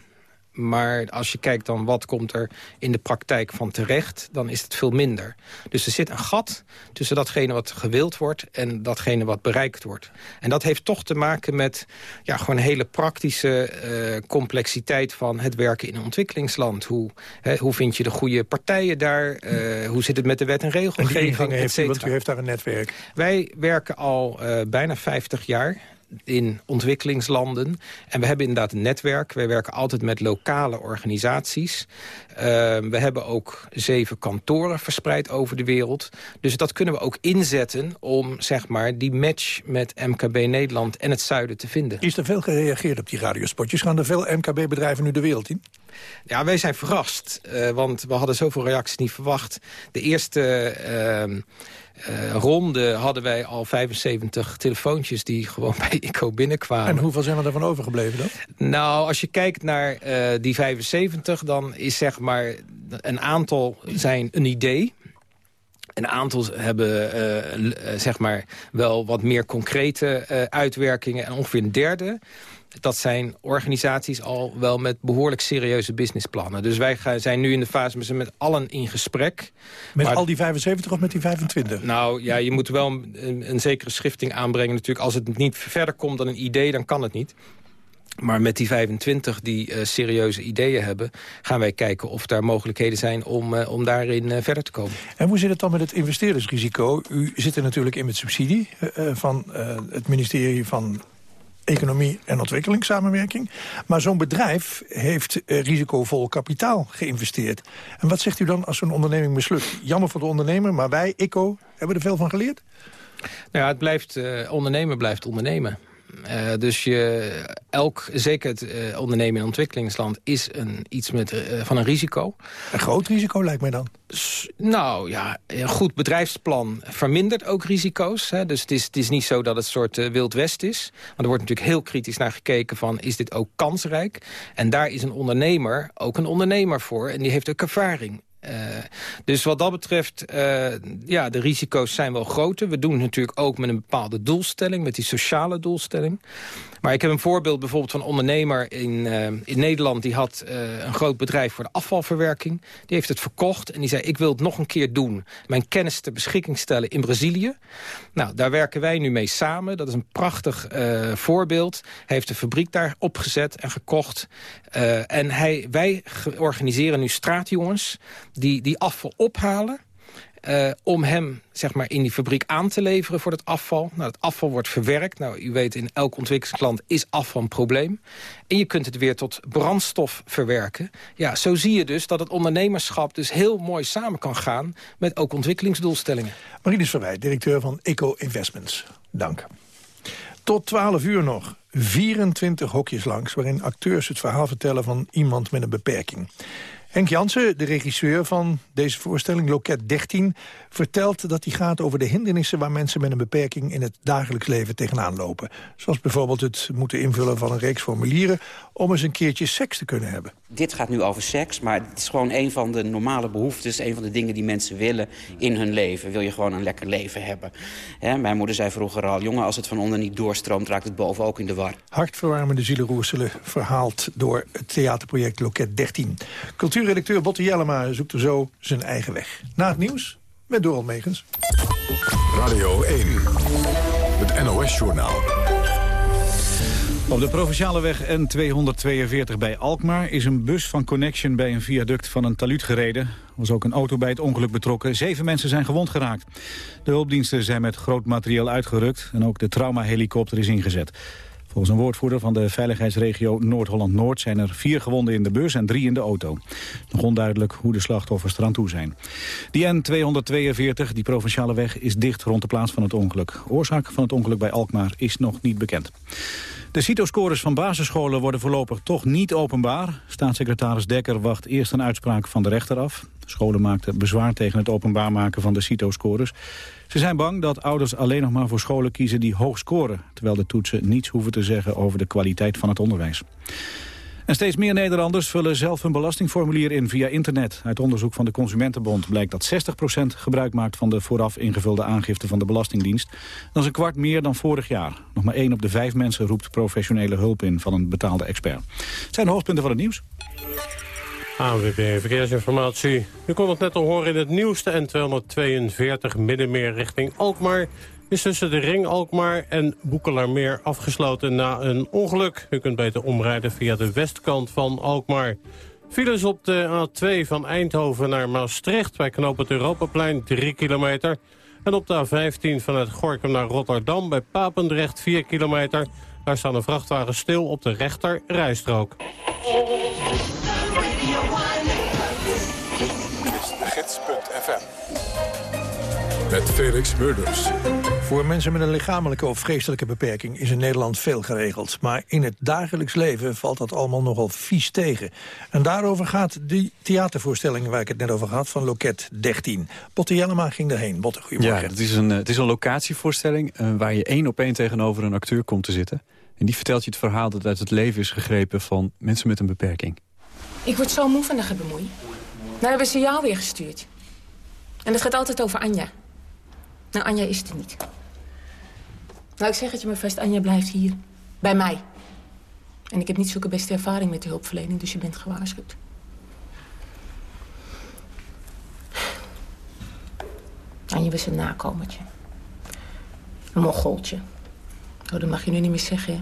Maar als je kijkt dan wat komt er in de praktijk van terecht... dan is het veel minder. Dus er zit een gat tussen datgene wat gewild wordt... en datgene wat bereikt wordt. En dat heeft toch te maken met ja, gewoon hele praktische uh, complexiteit... van het werken in een ontwikkelingsland. Hoe, hè, hoe vind je de goede partijen daar? Uh, hoe zit het met de wet en regelgeving? En heeft u, want u heeft daar een netwerk. Wij werken al uh, bijna 50 jaar in ontwikkelingslanden. En we hebben inderdaad een netwerk. Wij werken altijd met lokale organisaties. Uh, we hebben ook zeven kantoren verspreid over de wereld. Dus dat kunnen we ook inzetten om zeg maar, die match met MKB Nederland en het zuiden te vinden. Is er veel gereageerd op die radiospotjes? Gaan er veel MKB-bedrijven nu de wereld in? Ja, wij zijn verrast, uh, want we hadden zoveel reacties niet verwacht. De eerste... Uh, uh, ronde hadden wij al 75 telefoontjes die gewoon [laughs] bij ICO binnenkwamen. En hoeveel zijn er daarvan overgebleven dan? Nou, als je kijkt naar uh, die 75, dan is zeg maar een aantal zijn een idee. Een aantal hebben uh, zeg maar wel wat meer concrete uitwerkingen. En ongeveer een derde dat zijn organisaties al wel met behoorlijk serieuze businessplannen. Dus wij zijn nu in de fase met, met allen in gesprek. Met al die 75 of met die 25? Nou ja, je moet wel een, een zekere schifting aanbrengen natuurlijk. Als het niet verder komt dan een idee, dan kan het niet. Maar met die 25 die uh, serieuze ideeën hebben... gaan wij kijken of daar mogelijkheden zijn om, uh, om daarin uh, verder te komen. En hoe zit het dan met het investeerdersrisico? U zit er natuurlijk in met subsidie van het ministerie van economie en ontwikkelingssamenwerking. Maar zo'n bedrijf heeft uh, risicovol kapitaal geïnvesteerd. En wat zegt u dan als zo'n onderneming mislukt? Jammer voor de ondernemer, maar wij, ICO, hebben er veel van geleerd? Nou ja, het blijft, uh, ondernemen blijft ondernemen. Uh, dus je, elk, zeker het uh, ondernemen in ontwikkelingsland, is een, iets met, uh, van een risico. Een groot risico lijkt mij dan. S nou ja, een goed bedrijfsplan vermindert ook risico's. Hè? Dus het is, het is niet zo dat het een soort Wild West is. Want er wordt natuurlijk heel kritisch naar gekeken van, is dit ook kansrijk? En daar is een ondernemer ook een ondernemer voor. En die heeft ook ervaring. Uh, dus wat dat betreft, uh, ja, de risico's zijn wel groter. We doen het natuurlijk ook met een bepaalde doelstelling, met die sociale doelstelling. Maar ik heb een voorbeeld bijvoorbeeld van een ondernemer in, uh, in Nederland... die had een groot bedrijf voor de afvalverwerking. Die heeft het verkocht en die zei, ik wil het nog een keer doen. Mijn kennis ter beschikking stellen in Brazilië. Nou, daar werken wij nu mee samen. Dat is een prachtig voorbeeld. Hij heeft de fabriek daar opgezet en gekocht. en hij, wij organiseren nu straatjongens die, die afval ophalen eh, om hem zeg maar, in die fabriek aan te leveren voor het afval. Nou, het afval wordt verwerkt. Nou, u weet, in elk ontwikkelingsland is afval een probleem. En je kunt het weer tot brandstof verwerken. Ja, zo zie je dus dat het ondernemerschap dus heel mooi samen kan gaan... met ook ontwikkelingsdoelstellingen. Marinus Verwijt, directeur van Eco Investments. Dank. Tot 12 uur nog. 24 hokjes langs waarin acteurs het verhaal vertellen van iemand met een beperking. Henk Jansen, de regisseur van deze voorstelling, Loket 13... vertelt dat die gaat over de hindernissen... waar mensen met een beperking in het dagelijks leven tegenaan lopen. Zoals bijvoorbeeld het moeten invullen van een reeks formulieren... om eens een keertje seks te kunnen hebben. Dit gaat nu over seks, maar het is gewoon een van de normale behoeftes... een van de dingen die mensen willen in hun leven. Wil je gewoon een lekker leven hebben. Hè, mijn moeder zei vroeger al... jongen, als het van onder niet doorstroomt, raakt het boven ook in de war. Hartverwarmende zielenroerselen verhaald door het theaterproject Loket 13. Cultuurredacteur Botte Jellema zoekt er zo zijn eigen weg. Na het nieuws met Dorald Megens. Radio 1, het NOS-journaal. Op de provinciale weg N242 bij Alkmaar is een bus van Connection bij een viaduct van een taluut gereden. Er was ook een auto bij het ongeluk betrokken. Zeven mensen zijn gewond geraakt. De hulpdiensten zijn met groot materieel uitgerukt en ook de traumahelikopter is ingezet. Volgens een woordvoerder van de veiligheidsregio Noord-Holland-Noord... zijn er vier gewonden in de bus en drie in de auto. Nog onduidelijk hoe de slachtoffers eraan toe zijn. Die N242, die provinciale weg, is dicht rond de plaats van het ongeluk. Oorzaak van het ongeluk bij Alkmaar is nog niet bekend. De CITO-scores van basisscholen worden voorlopig toch niet openbaar. Staatssecretaris Dekker wacht eerst een uitspraak van de rechter af. Scholen maakten bezwaar tegen het openbaar maken van de CITO-scores. Ze zijn bang dat ouders alleen nog maar voor scholen kiezen die hoog scoren... terwijl de toetsen niets hoeven te zeggen over de kwaliteit van het onderwijs. En steeds meer Nederlanders vullen zelf hun belastingformulier in via internet. Uit onderzoek van de Consumentenbond blijkt dat 60% gebruik maakt van de vooraf ingevulde aangifte van de Belastingdienst. Dat is een kwart meer dan vorig jaar. Nog maar één op de vijf mensen roept professionele hulp in van een betaalde expert. Het zijn de hoofdpunten van het nieuws. ANWB Verkeersinformatie. U kon het net al horen in het nieuwste N242 Middenmeer richting Alkmaar is tussen de ring Alkmaar en Boekelaarmeer afgesloten na een ongeluk. U kunt beter omrijden via de westkant van Alkmaar. Files op de A2 van Eindhoven naar Maastricht bij knoop het Europaplein 3 kilometer. En op de A15 vanuit Gorkum naar Rotterdam bij Papendrecht 4 kilometer. Daar staan de vrachtwagens stil op de rechter rijstrook. Met Felix Murders. Voor mensen met een lichamelijke of geestelijke beperking is in Nederland veel geregeld. Maar in het dagelijks leven valt dat allemaal nogal vies tegen. En daarover gaat die theatervoorstelling waar ik het net over had van Loket 13. Botte Jellema ging daarheen. Botte, goedemorgen. Ja, het is een, het is een locatievoorstelling uh, waar je één op één tegenover een acteur komt te zitten. En die vertelt je het verhaal dat uit het leven is gegrepen van mensen met een beperking. Ik word zo moe van de gebemoei. Nou hebben ze jou weer gestuurd. En het gaat altijd over Anja. Nou, Anja is het niet. Nou, ik zeg het je maar vast, Anja blijft hier. Bij mij. En ik heb niet zulke beste ervaring met de hulpverlening, dus je bent gewaarschuwd. Anja was een nakomertje. Een mongooltje. Oh, dat mag je nu niet meer zeggen, hè?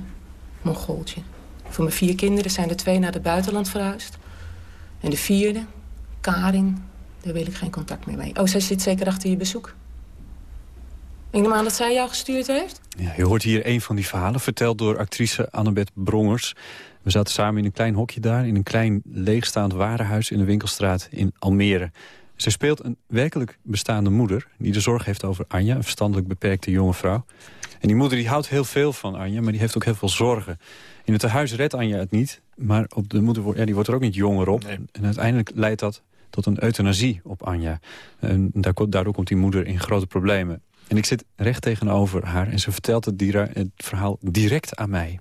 Voor mijn vier kinderen zijn er twee naar het buitenland verhuisd. En de vierde, Karin, daar wil ik geen contact meer mee. Oh, zij zit zeker achter je bezoek. Ik neem aan dat zij jou gestuurd heeft? Ja, je hoort hier een van die verhalen, verteld door actrice Annabeth Brongers. We zaten samen in een klein hokje daar... in een klein leegstaand warenhuis in de winkelstraat in Almere. Ze speelt een werkelijk bestaande moeder... die de zorg heeft over Anja, een verstandelijk beperkte jonge vrouw. En die moeder die houdt heel veel van Anja, maar die heeft ook heel veel zorgen. In het huis redt Anja het niet, maar op de moeder ja, die wordt er ook niet jonger op. En uiteindelijk leidt dat tot een euthanasie op Anja. En daardoor komt die moeder in grote problemen. En ik zit recht tegenover haar en ze vertelt het, het verhaal direct aan mij.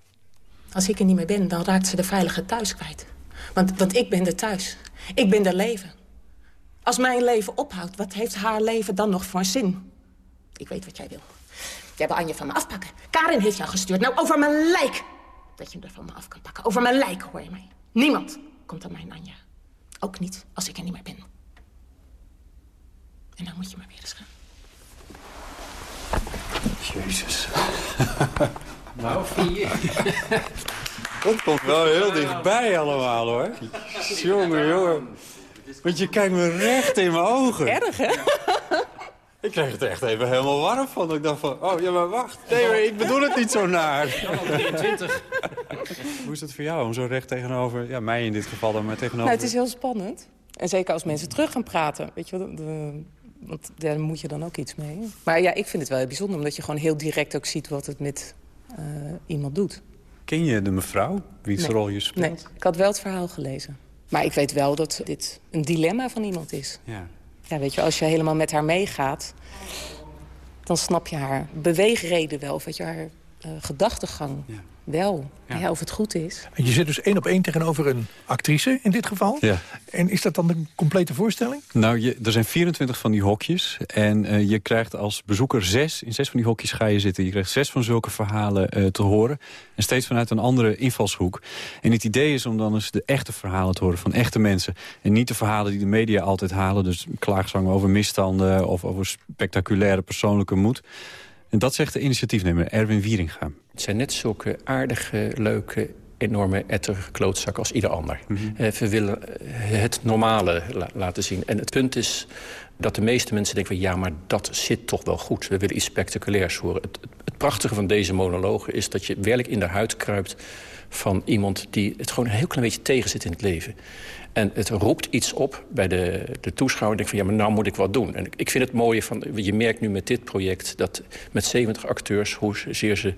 Als ik er niet meer ben, dan raakt ze de veilige thuis kwijt. Want, want ik ben er thuis. Ik ben er leven. Als mijn leven ophoudt, wat heeft haar leven dan nog voor zin? Ik weet wat jij wil. Jij wil Anja van me afpakken. Karin heeft jou gestuurd. Nou, over mijn lijk. Dat je hem er van me af kan pakken. Over mijn lijk, hoor je mij. Niemand komt aan mijn Anja. Ook niet als ik er niet meer ben. En dan moet je maar weer eens gaan. Jezus. [laughs] nou, vier. Dat komt wel heel dichtbij allemaal, hoor. Jongen, jongen. Want je kijkt me recht in mijn ogen. Erg, hè? Ik kreeg het echt even helemaal warm van. Ik dacht van, oh ja, maar wacht. Nee, maar ik bedoel het niet zo naar. 23. Hoe is het voor jou om zo recht tegenover, ja, mij in dit geval dan, maar tegenover... Nou, het is heel spannend. En zeker als mensen terug gaan praten. Weet je wel, de, want daar moet je dan ook iets mee. Maar ja, ik vind het wel heel bijzonder... omdat je gewoon heel direct ook ziet wat het met uh, iemand doet. Ken je de mevrouw? Wie's nee. rol je speelt? Nee, ik had wel het verhaal gelezen. Maar ik weet wel dat dit een dilemma van iemand is. Ja. Ja, weet je, als je helemaal met haar meegaat... dan snap je haar beweegreden wel. Of weet je, haar uh, gedachtegang ja. wel. Ja. ja. of het goed is. En je zit dus één op één tegenover een actrice in dit geval. Ja. En is dat dan de complete voorstelling? Nou, je, er zijn 24 van die hokjes. En uh, je krijgt als bezoeker zes. In zes van die hokjes ga je zitten. Je krijgt zes van zulke verhalen uh, te horen. En steeds vanuit een andere invalshoek. En het idee is om dan eens de echte verhalen te horen van echte mensen. En niet de verhalen die de media altijd halen. Dus klaagzangen over misstanden of over spectaculaire persoonlijke moed. En dat zegt de initiatiefnemer Erwin Wieringa. Het zijn net zulke aardige, leuke, enorme etterige klootzakken als ieder ander. Mm -hmm. uh, we willen het normale la laten zien. En het punt is dat de meeste mensen denken van... ja, maar dat zit toch wel goed. We willen iets spectaculairs horen. Het, het, het prachtige van deze monologen is dat je werkelijk in de huid kruipt... van iemand die het gewoon een heel klein beetje tegenzit in het leven. En het roept iets op bij de, de toeschouwer. denk van, ja, maar nou moet ik wat doen. En ik vind het mooie van, je merkt nu met dit project... dat met 70 acteurs, hoezeer ze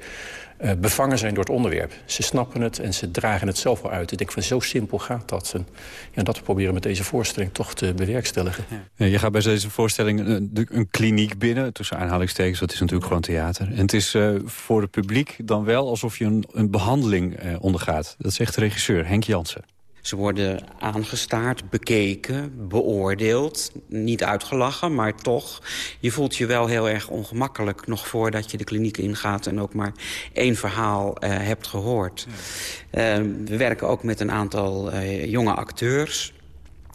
uh, bevangen zijn door het onderwerp. Ze snappen het en ze dragen het zelf wel uit. Ik denk van, zo simpel gaat dat. En ja, dat we proberen met deze voorstelling toch te bewerkstelligen. Ja, je gaat bij deze voorstelling een, een kliniek binnen, tussen aanhalingstekens. Dat is natuurlijk gewoon theater. En het is uh, voor het publiek dan wel alsof je een, een behandeling ondergaat. Dat zegt de regisseur Henk Jansen. Ze worden aangestaard, bekeken, beoordeeld. Niet uitgelachen, maar toch. Je voelt je wel heel erg ongemakkelijk... nog voordat je de kliniek ingaat en ook maar één verhaal uh, hebt gehoord. Ja. Uh, we werken ook met een aantal uh, jonge acteurs...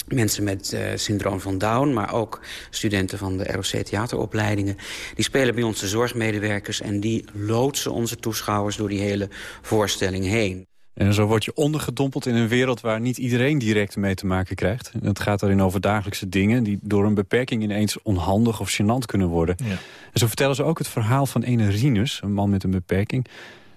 Mensen met uh, syndroom van Down, maar ook studenten van de ROC-theateropleidingen. Die spelen bij ons de zorgmedewerkers en die loodsen onze toeschouwers door die hele voorstelling heen. En zo word je ondergedompeld in een wereld waar niet iedereen direct mee te maken krijgt. En het gaat daarin over dagelijkse dingen die door een beperking ineens onhandig of gênant kunnen worden. Ja. En zo vertellen ze ook het verhaal van ene Rinus, een man met een beperking...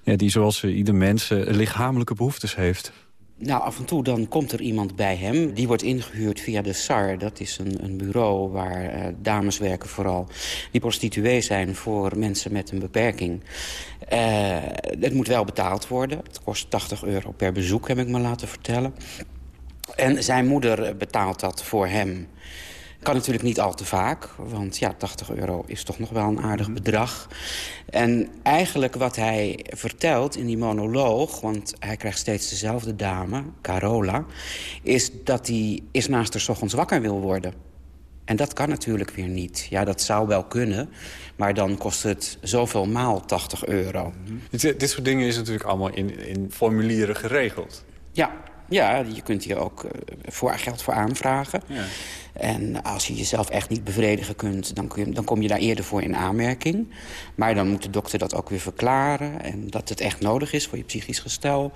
Ja, die zoals ieder mens lichamelijke behoeftes heeft. Nou, af en toe dan komt er iemand bij hem. Die wordt ingehuurd via de SAR. Dat is een, een bureau waar uh, dames werken vooral. Die prostituee zijn voor mensen met een beperking. Uh, het moet wel betaald worden. Het kost 80 euro per bezoek, heb ik me laten vertellen. En zijn moeder betaalt dat voor hem. Kan natuurlijk niet al te vaak, want ja, 80 euro is toch nog wel een aardig bedrag. En eigenlijk wat hij vertelt in die monoloog... want hij krijgt steeds dezelfde dame, Carola... is dat hij is naast 's ochtends wakker wil worden. En dat kan natuurlijk weer niet. Ja, dat zou wel kunnen, maar dan kost het zoveel maal 80 euro. Dit, dit soort dingen is natuurlijk allemaal in, in formulieren geregeld. Ja, ja, je kunt hier ook uh, voor, geld voor aanvragen. Ja. En als je jezelf echt niet bevredigen kunt, dan, kun je, dan kom je daar eerder voor in aanmerking. Maar dan moet de dokter dat ook weer verklaren. En dat het echt nodig is voor je psychisch gestel.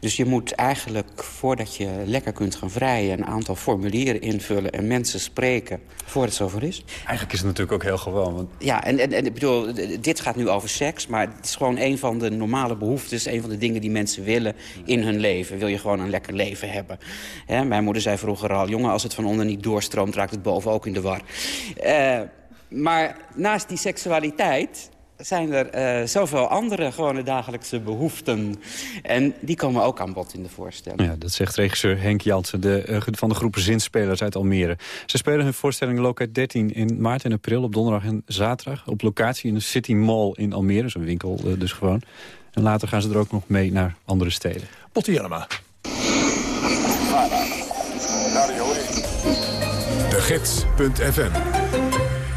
Dus je moet eigenlijk, voordat je lekker kunt gaan vrijen... een aantal formulieren invullen en mensen spreken voor het zover is. Eigenlijk is het natuurlijk ook heel gewoon. Want... Ja, en, en, en ik bedoel, dit gaat nu over seks... maar het is gewoon een van de normale behoeftes... een van de dingen die mensen willen in hun leven. Wil je gewoon een lekker leven hebben. Hè, mijn moeder zei vroeger al... jongen, als het van onder niet doorstroomt, raakt het boven ook in de war. Uh, maar naast die seksualiteit zijn er uh, zoveel andere gewone dagelijkse behoeften. En die komen ook aan bod in de voorstelling. Ja, dat zegt regisseur Henk Jansen de, uh, van de groep Zinspelers uit Almere. Ze spelen hun voorstelling Loket 13 in maart en april op donderdag en zaterdag... op locatie in de City Mall in Almere, zo'n winkel uh, dus gewoon. En later gaan ze er ook nog mee naar andere steden. De Gids.fm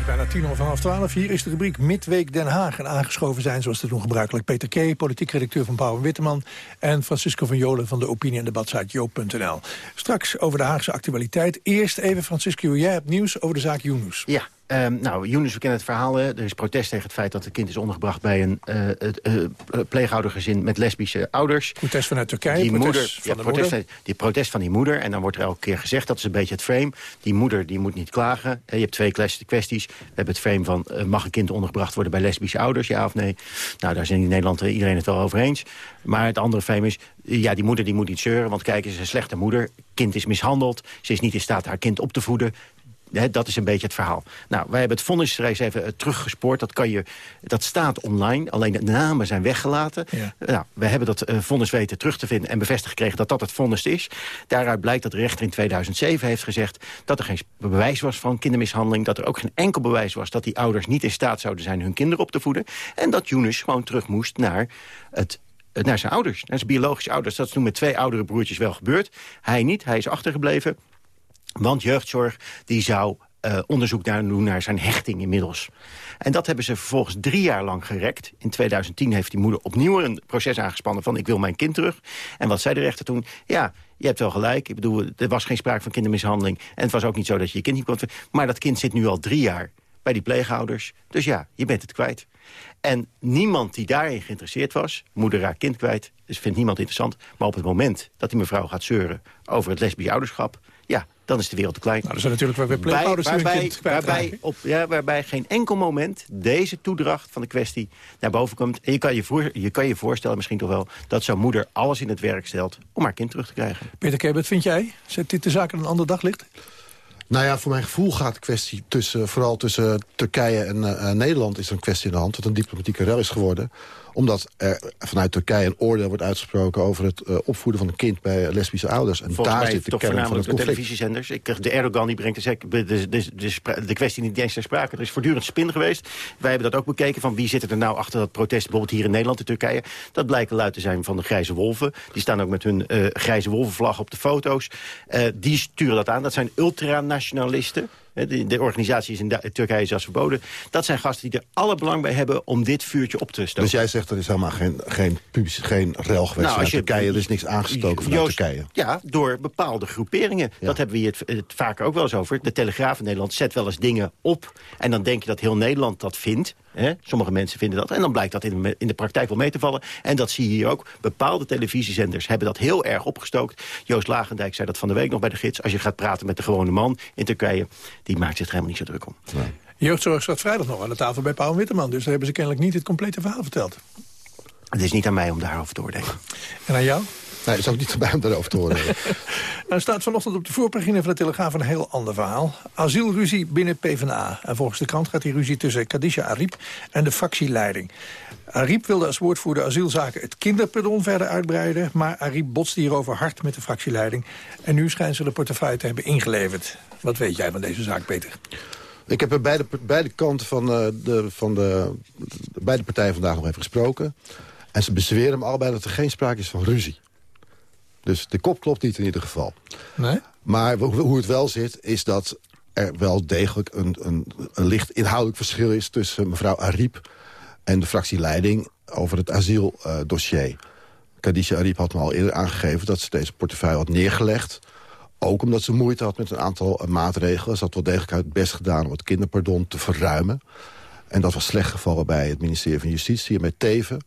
Bijna tien over half twaalf. Hier is de rubriek Midweek Den Haag. En aangeschoven zijn, zoals te doen gebruikelijk, Peter K., politiek redacteur van Pauw en Witteman... en Francisco van Jolen van de opinie- en debatsite joop.nl. Straks over de Haagse actualiteit. Eerst even, Francisco, jij hebt nieuws over de zaak Yunus. Ja, Ehm, nou, Younes, we kennen het verhaal. Hè. Er is protest tegen het feit dat het kind is ondergebracht... bij een uh, uh, pleegoudergezin met lesbische ouders. Protest vanuit Turkije, die protest moeder, van ja, de protest, moeder. Die protest van die moeder. En dan wordt er elke keer gezegd, dat is een beetje het frame... die moeder die moet niet klagen. Je hebt twee kwesties. We hebben het frame van... Uh, mag een kind ondergebracht worden bij lesbische ouders, ja of nee? Nou, daar zijn in Nederland iedereen het wel over eens. Maar het andere frame is... ja, die moeder die moet niet zeuren, want kijk, ze is een slechte moeder. Kind is mishandeld. Ze is niet in staat haar kind op te voeden. He, dat is een beetje het verhaal. Nou, wij hebben het vonnisreis even uh, teruggespoord. Dat, kan je, dat staat online, alleen de namen zijn weggelaten. Ja. Nou, we hebben dat uh, vonnis weten terug te vinden en bevestigd gekregen dat dat het vonnis is. Daaruit blijkt dat de rechter in 2007 heeft gezegd... dat er geen bewijs was van kindermishandeling. Dat er ook geen enkel bewijs was dat die ouders niet in staat zouden zijn... hun kinderen op te voeden. En dat Younes gewoon terug moest naar het naar zijn ouders, naar zijn biologische ouders. Dat is toen met twee oudere broertjes wel gebeurd. Hij niet, hij is achtergebleven. Want jeugdzorg die zou uh, onderzoek naar doen naar zijn hechting inmiddels. En dat hebben ze vervolgens drie jaar lang gerekt. In 2010 heeft die moeder opnieuw een proces aangespannen van ik wil mijn kind terug. En wat zei de rechter toen? Ja, je hebt wel gelijk. Ik bedoel, er was geen sprake van kindermishandeling. En het was ook niet zo dat je je kind niet kon... Maar dat kind zit nu al drie jaar bij die pleegouders. Dus ja, je bent het kwijt. En niemand die daarin geïnteresseerd was... moeder raakt kind kwijt, dus vindt niemand interessant. Maar op het moment dat die mevrouw gaat zeuren over het lesbisch ouderschap... ja, dan is de wereld te klein. Nou, er zijn natuurlijk wel weer pleegouders die hun waarbij, kind waarbij, op, ja, waarbij geen enkel moment deze toedracht van de kwestie naar boven komt. En je kan je, voor, je kan je voorstellen misschien toch wel... dat zo'n moeder alles in het werk stelt om haar kind terug te krijgen. Peter Keber, wat vind jij? Zet dit de zaak in een ander daglicht? Nou ja, voor mijn gevoel gaat de kwestie tussen, vooral tussen Turkije en uh, Nederland... is er een kwestie in de hand, wat een diplomatieke rel is geworden omdat er vanuit Turkije een oordeel wordt uitgesproken... over het uh, opvoeden van een kind bij lesbische ouders. En Volgens daar mij zit de toch kern van het de televisiezenders. Ik, de Erdogan die brengt de, de, de, de, kwestie niet eens ter sprake. Er is voortdurend spin geweest. Wij hebben dat ook bekeken van wie zit er nou achter dat protest... bijvoorbeeld hier in Nederland, in Turkije. Dat blijkt luid te zijn van de Grijze Wolven. Die staan ook met hun uh, Grijze Wolvenvlag op de foto's. Uh, die sturen dat aan. Dat zijn ultranationalisten. De, de, organisatie is in Turkije zelfs verboden. Dat zijn gasten die er alle belang bij hebben om dit vuurtje op te stoken. Dus jij zegt er is helemaal geen, geen, publiek, geen rel geweest nou, je, Turkije. Er is niks aangestoken vanuit Joost, Turkije. Ja, door bepaalde groeperingen. Ja. Dat hebben we hier het, het, vaker ook wel eens over. De Telegraaf in Nederland zet wel eens dingen op. En dan denk je dat heel Nederland dat vindt. Hè? Sommige mensen vinden dat. En dan blijkt dat in de, in de praktijk wel mee te vallen. En dat zie je hier ook. Bepaalde televisiezenders hebben dat heel erg opgestookt. Joost Lagendijk zei dat van de week nog bij de gids. Als je gaat praten met de gewone man in Turkije... die maakt zich er helemaal niet zo druk om. Nee. Jeugdzorg staat vrijdag nog aan de tafel bij Paul Witteman. Dus daar hebben ze kennelijk niet het complete verhaal verteld. Het is niet aan mij om daarover te oordelen. En aan jou? Nee, het is ook niet bij om daarover te oordelen. [laughs] nou staat vanochtend op de voorpagina van de Telegraaf een heel ander verhaal. Asielruzie binnen PvdA. En volgens de krant gaat die ruzie tussen Kadisha Ariep en de fractieleiding. Ariep wilde als woordvoerder asielzaken het kinderpardon verder uitbreiden... maar Ariep botste hierover hard met de fractieleiding. En nu schijnt ze de portefeuille te hebben ingeleverd. Wat weet jij van deze zaak, Peter? Ik heb bij beide, beide kanten van, uh, de, van de, de beide partijen vandaag nog even gesproken. En ze bezweren me allebei dat er geen sprake is van ruzie. Dus de kop klopt niet in ieder geval. Nee? Maar hoe het wel zit, is dat er wel degelijk een, een, een licht inhoudelijk verschil is... tussen mevrouw Ariep en de fractieleiding over het asieldossier. Kadisha Ariep had me al eerder aangegeven dat ze deze portefeuille had neergelegd. Ook omdat ze moeite had met een aantal uh, maatregelen. Ze had wel degelijk het best gedaan om het kinderpardon te verruimen. En dat was slecht gevallen bij het ministerie van Justitie en bij Teven.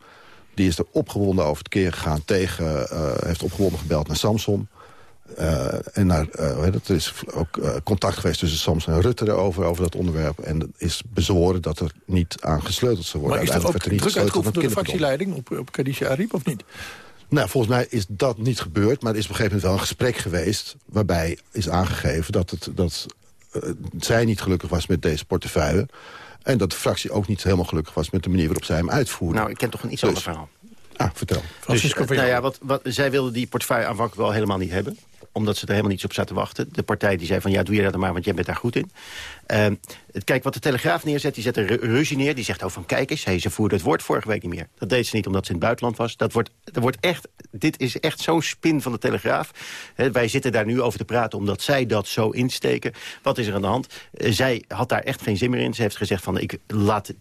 Die is er opgewonden over het keer gegaan tegen... Uh, heeft opgewonden gebeld naar Samson. Uh, en naar, uh, er is ook uh, contact geweest tussen Samson en Rutte erover, over dat onderwerp. En is bezworen dat er niet aan gesleuteld zou worden. Maar is er ook er druk uitgeoefend door de fractieleiding op, op Kadisha Ariep of niet? Nou, volgens mij is dat niet gebeurd. Maar er is op een gegeven moment wel een gesprek geweest... waarbij is aangegeven dat, het, dat zij niet gelukkig was met deze portefeuille... En dat de fractie ook niet helemaal gelukkig was met de manier waarop zij hem uitvoerde. Nou, ik ken toch een iets dus, ander verhaal. Ah, vertel. Dus, uh, nou ja, wat, wat, zij wilden die portefeuille aanvankelijk wel helemaal niet hebben omdat ze er helemaal niet op zaten te wachten. De partij die zei van ja, doe je dat maar, want jij bent daar goed in. Uh, kijk, wat de Telegraaf neerzet, die zet een ruzie neer. Die zegt, oh van kijk eens, hey, ze voerde het woord vorige week niet meer. Dat deed ze niet omdat ze in het buitenland was. Dat wordt, dat wordt echt, dit is echt zo'n spin van de Telegraaf. Wij zitten daar nu over te praten omdat zij dat zo insteken. Wat is er aan de hand? Uh, zij had daar echt geen zin meer in. Ze heeft gezegd van ik laat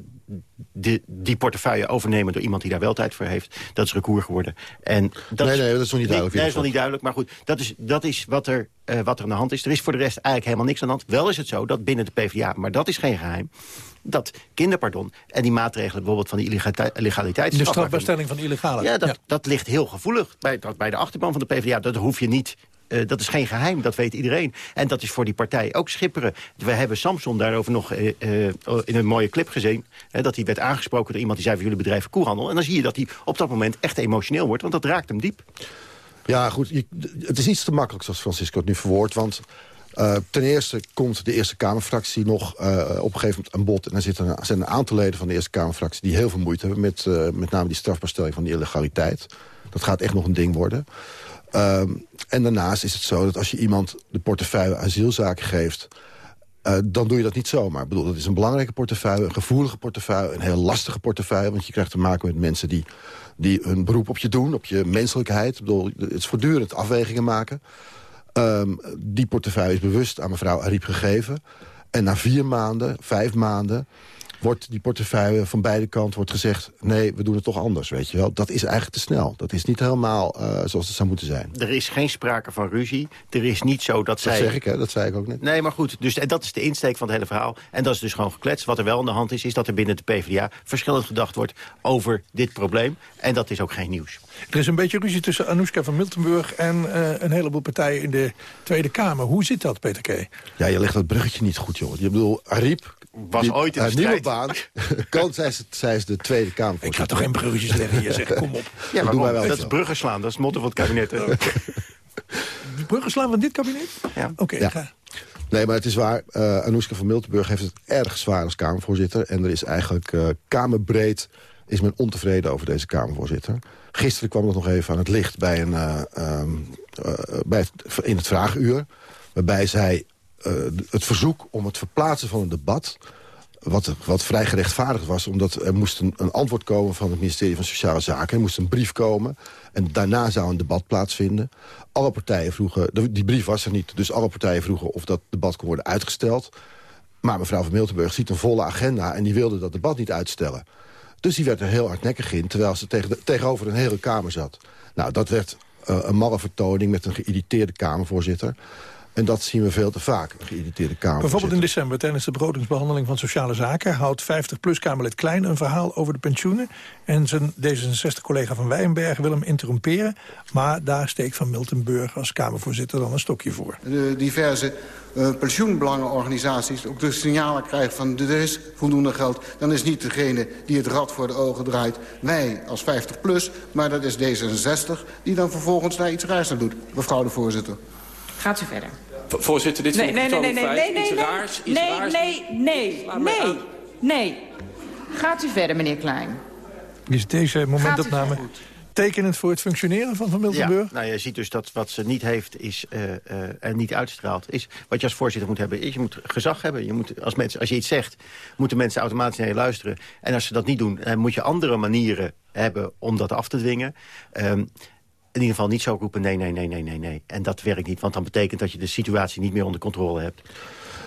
de, die portefeuille overnemen door iemand die daar wel tijd voor heeft. Dat is recours geworden. En dat Nee, nee, dat is nog niet duidelijk. Nee, dat is nog niet duidelijk. Maar goed, dat is, dat is wat, er, eh, wat er aan de hand is. Er is voor de rest eigenlijk helemaal niks aan de hand. Wel is het zo dat binnen de PvdA, maar dat is geen geheim... dat kinderpardon en die maatregelen bijvoorbeeld van die illegaliteit... De strafbaarstelling van illegale. Ja, dat, dat ligt heel gevoelig bij, dat, bij de achterban van de PvdA. Dat hoef je niet... eh, dat is geen geheim, dat weet iedereen. En dat is voor die partij ook schipperen. We hebben Samson daarover nog eh, eh, in een mooie clip gezien. Dat hij werd aangesproken door iemand die zei... van jullie bedrijven koerhandel. En dan zie je dat hij op dat moment echt emotioneel wordt. Want dat raakt hem diep. Ja, goed. het is iets te makkelijk zoals Francisco het nu verwoordt. Want ten eerste komt de Eerste Kamerfractie nog eh, op een gegeven moment aan bod. En er zitten een, zijn een aantal leden van de Eerste Kamerfractie... die heel veel moeite hebben met met name die strafbaarstelling van die illegaliteit. Dat gaat echt nog een ding worden. Ehm, en daarnaast is het zo dat als je iemand de portefeuille asielzaken geeft... eh, dan doe je dat niet zomaar. Ik bedoel, dat is een belangrijke portefeuille, een gevoelige portefeuille... een heel lastige portefeuille, want je krijgt te maken met mensen... die, die hun beroep op je doen, op je menselijkheid. Ik bedoel, het is voortdurend afwegingen maken. Ehm, die portefeuille is bewust aan mevrouw Ariep gegeven. En na vier maanden, vijf maanden wordt die portefeuille van beide kanten wordt gezegd... nee, we doen het toch anders, weet je wel. Dat is eigenlijk te snel. Dat is niet helemaal eh, zoals het zou moeten zijn. Er is geen sprake van ruzie. Er is niet zo dat Dat zij... zeg ik, hè? Dat zei ik ook net. Nee, maar goed, dus, en dat is de insteek van het hele verhaal. En dat is dus gewoon gekletst. Wat er wel aan de hand is, is dat er binnen de PvdA... verschillend gedacht wordt over dit probleem. En dat is ook geen nieuws. Er is een beetje ruzie tussen Anoushka van Miltenburg... en eh, een heleboel partijen in de Tweede Kamer. Hoe zit dat, Peter K? Ja, je legt dat bruggetje niet goed, joh. Je bedoel, Ariep... Was die- ooit in de haar nieuwe strijd. baan. [laughs] kan, zij, is, zij is de Tweede Kamer. Ik ga toch geen bruggetjes leggen hier, zeg. Kom op. [laughs] Ja, maar wel dat zo. is bruggen slaan. Dat is het motto van het kabinet. [laughs] Bruggen slaan van dit kabinet? Ja. Oké, Ja. ga. Nee, maar het is waar. eh Anoushka van Miltenburg heeft het erg zwaar als Kamervoorzitter. En er is eigenlijk eh, kamerbreed is men ontevreden over deze Kamervoorzitter. Gisteren kwam dat nog even aan het licht bij een, eh, ehm, eh, bij het, in het vraaguur. Waarbij zij het verzoek om het verplaatsen van een debat... Wat, wat vrij gerechtvaardigd was, omdat er moest een, antwoord komen... van het ministerie van Sociale Zaken. Er moest een brief komen en daarna zou een debat plaatsvinden. Alle partijen vroegen, die brief was er niet... dus alle partijen vroegen of dat debat kon worden uitgesteld. Maar mevrouw van Miltenburg ziet een volle agenda... en die wilde dat debat niet uitstellen. Dus die werd er heel hardnekkig in... terwijl ze tegen tegenover een hele Kamer zat. Nou, dat werd eh, een malle vertoning met een geïrriteerde Kamervoorzitter... En dat zien we veel te vaak, een geïrriteerde Kamer. Bijvoorbeeld in december tijdens de begrotingsbehandeling van Sociale Zaken... houdt 50PLUS-Kamerlid Klein een verhaal over de pensioenen. En zijn D66-collega van Wijnbergen wil hem interromperen. Maar daar steekt Van Miltenburg als Kamervoorzitter dan een stokje voor. de diverse eh, pensioenbelangenorganisaties ook de signalen krijgen van er is voldoende geld... dan is niet degene die het rad voor de ogen draait wij als 50PLUS... maar dat is D66 die dan vervolgens daar iets raars aan doet. Mevrouw de voorzitter. Gaat u verder. Voorzitter, dit Nee, vind nee, nee, nee, nee, nee, Iets raars, iets nee, raars. nee, nee, nee, nee. Gaat u verder, meneer Klein. Is deze momentopname tekenend voor het functioneren van Van Miltenburg? Ja, nou, je ziet dus dat wat ze niet heeft is, eh, eh, en niet uitstraalt... Is, wat je als voorzitter moet hebben, is je moet gezag hebben. Je moet, als, mensen, als je iets zegt, moeten mensen automatisch naar je luisteren. En als ze dat niet doen, dan moet je andere manieren hebben om dat af te dwingen. Ehm, in ieder geval niet zo roepen nee, nee, nee, nee, nee, nee. En dat werkt niet, want dan betekent dat je de situatie niet meer onder controle hebt.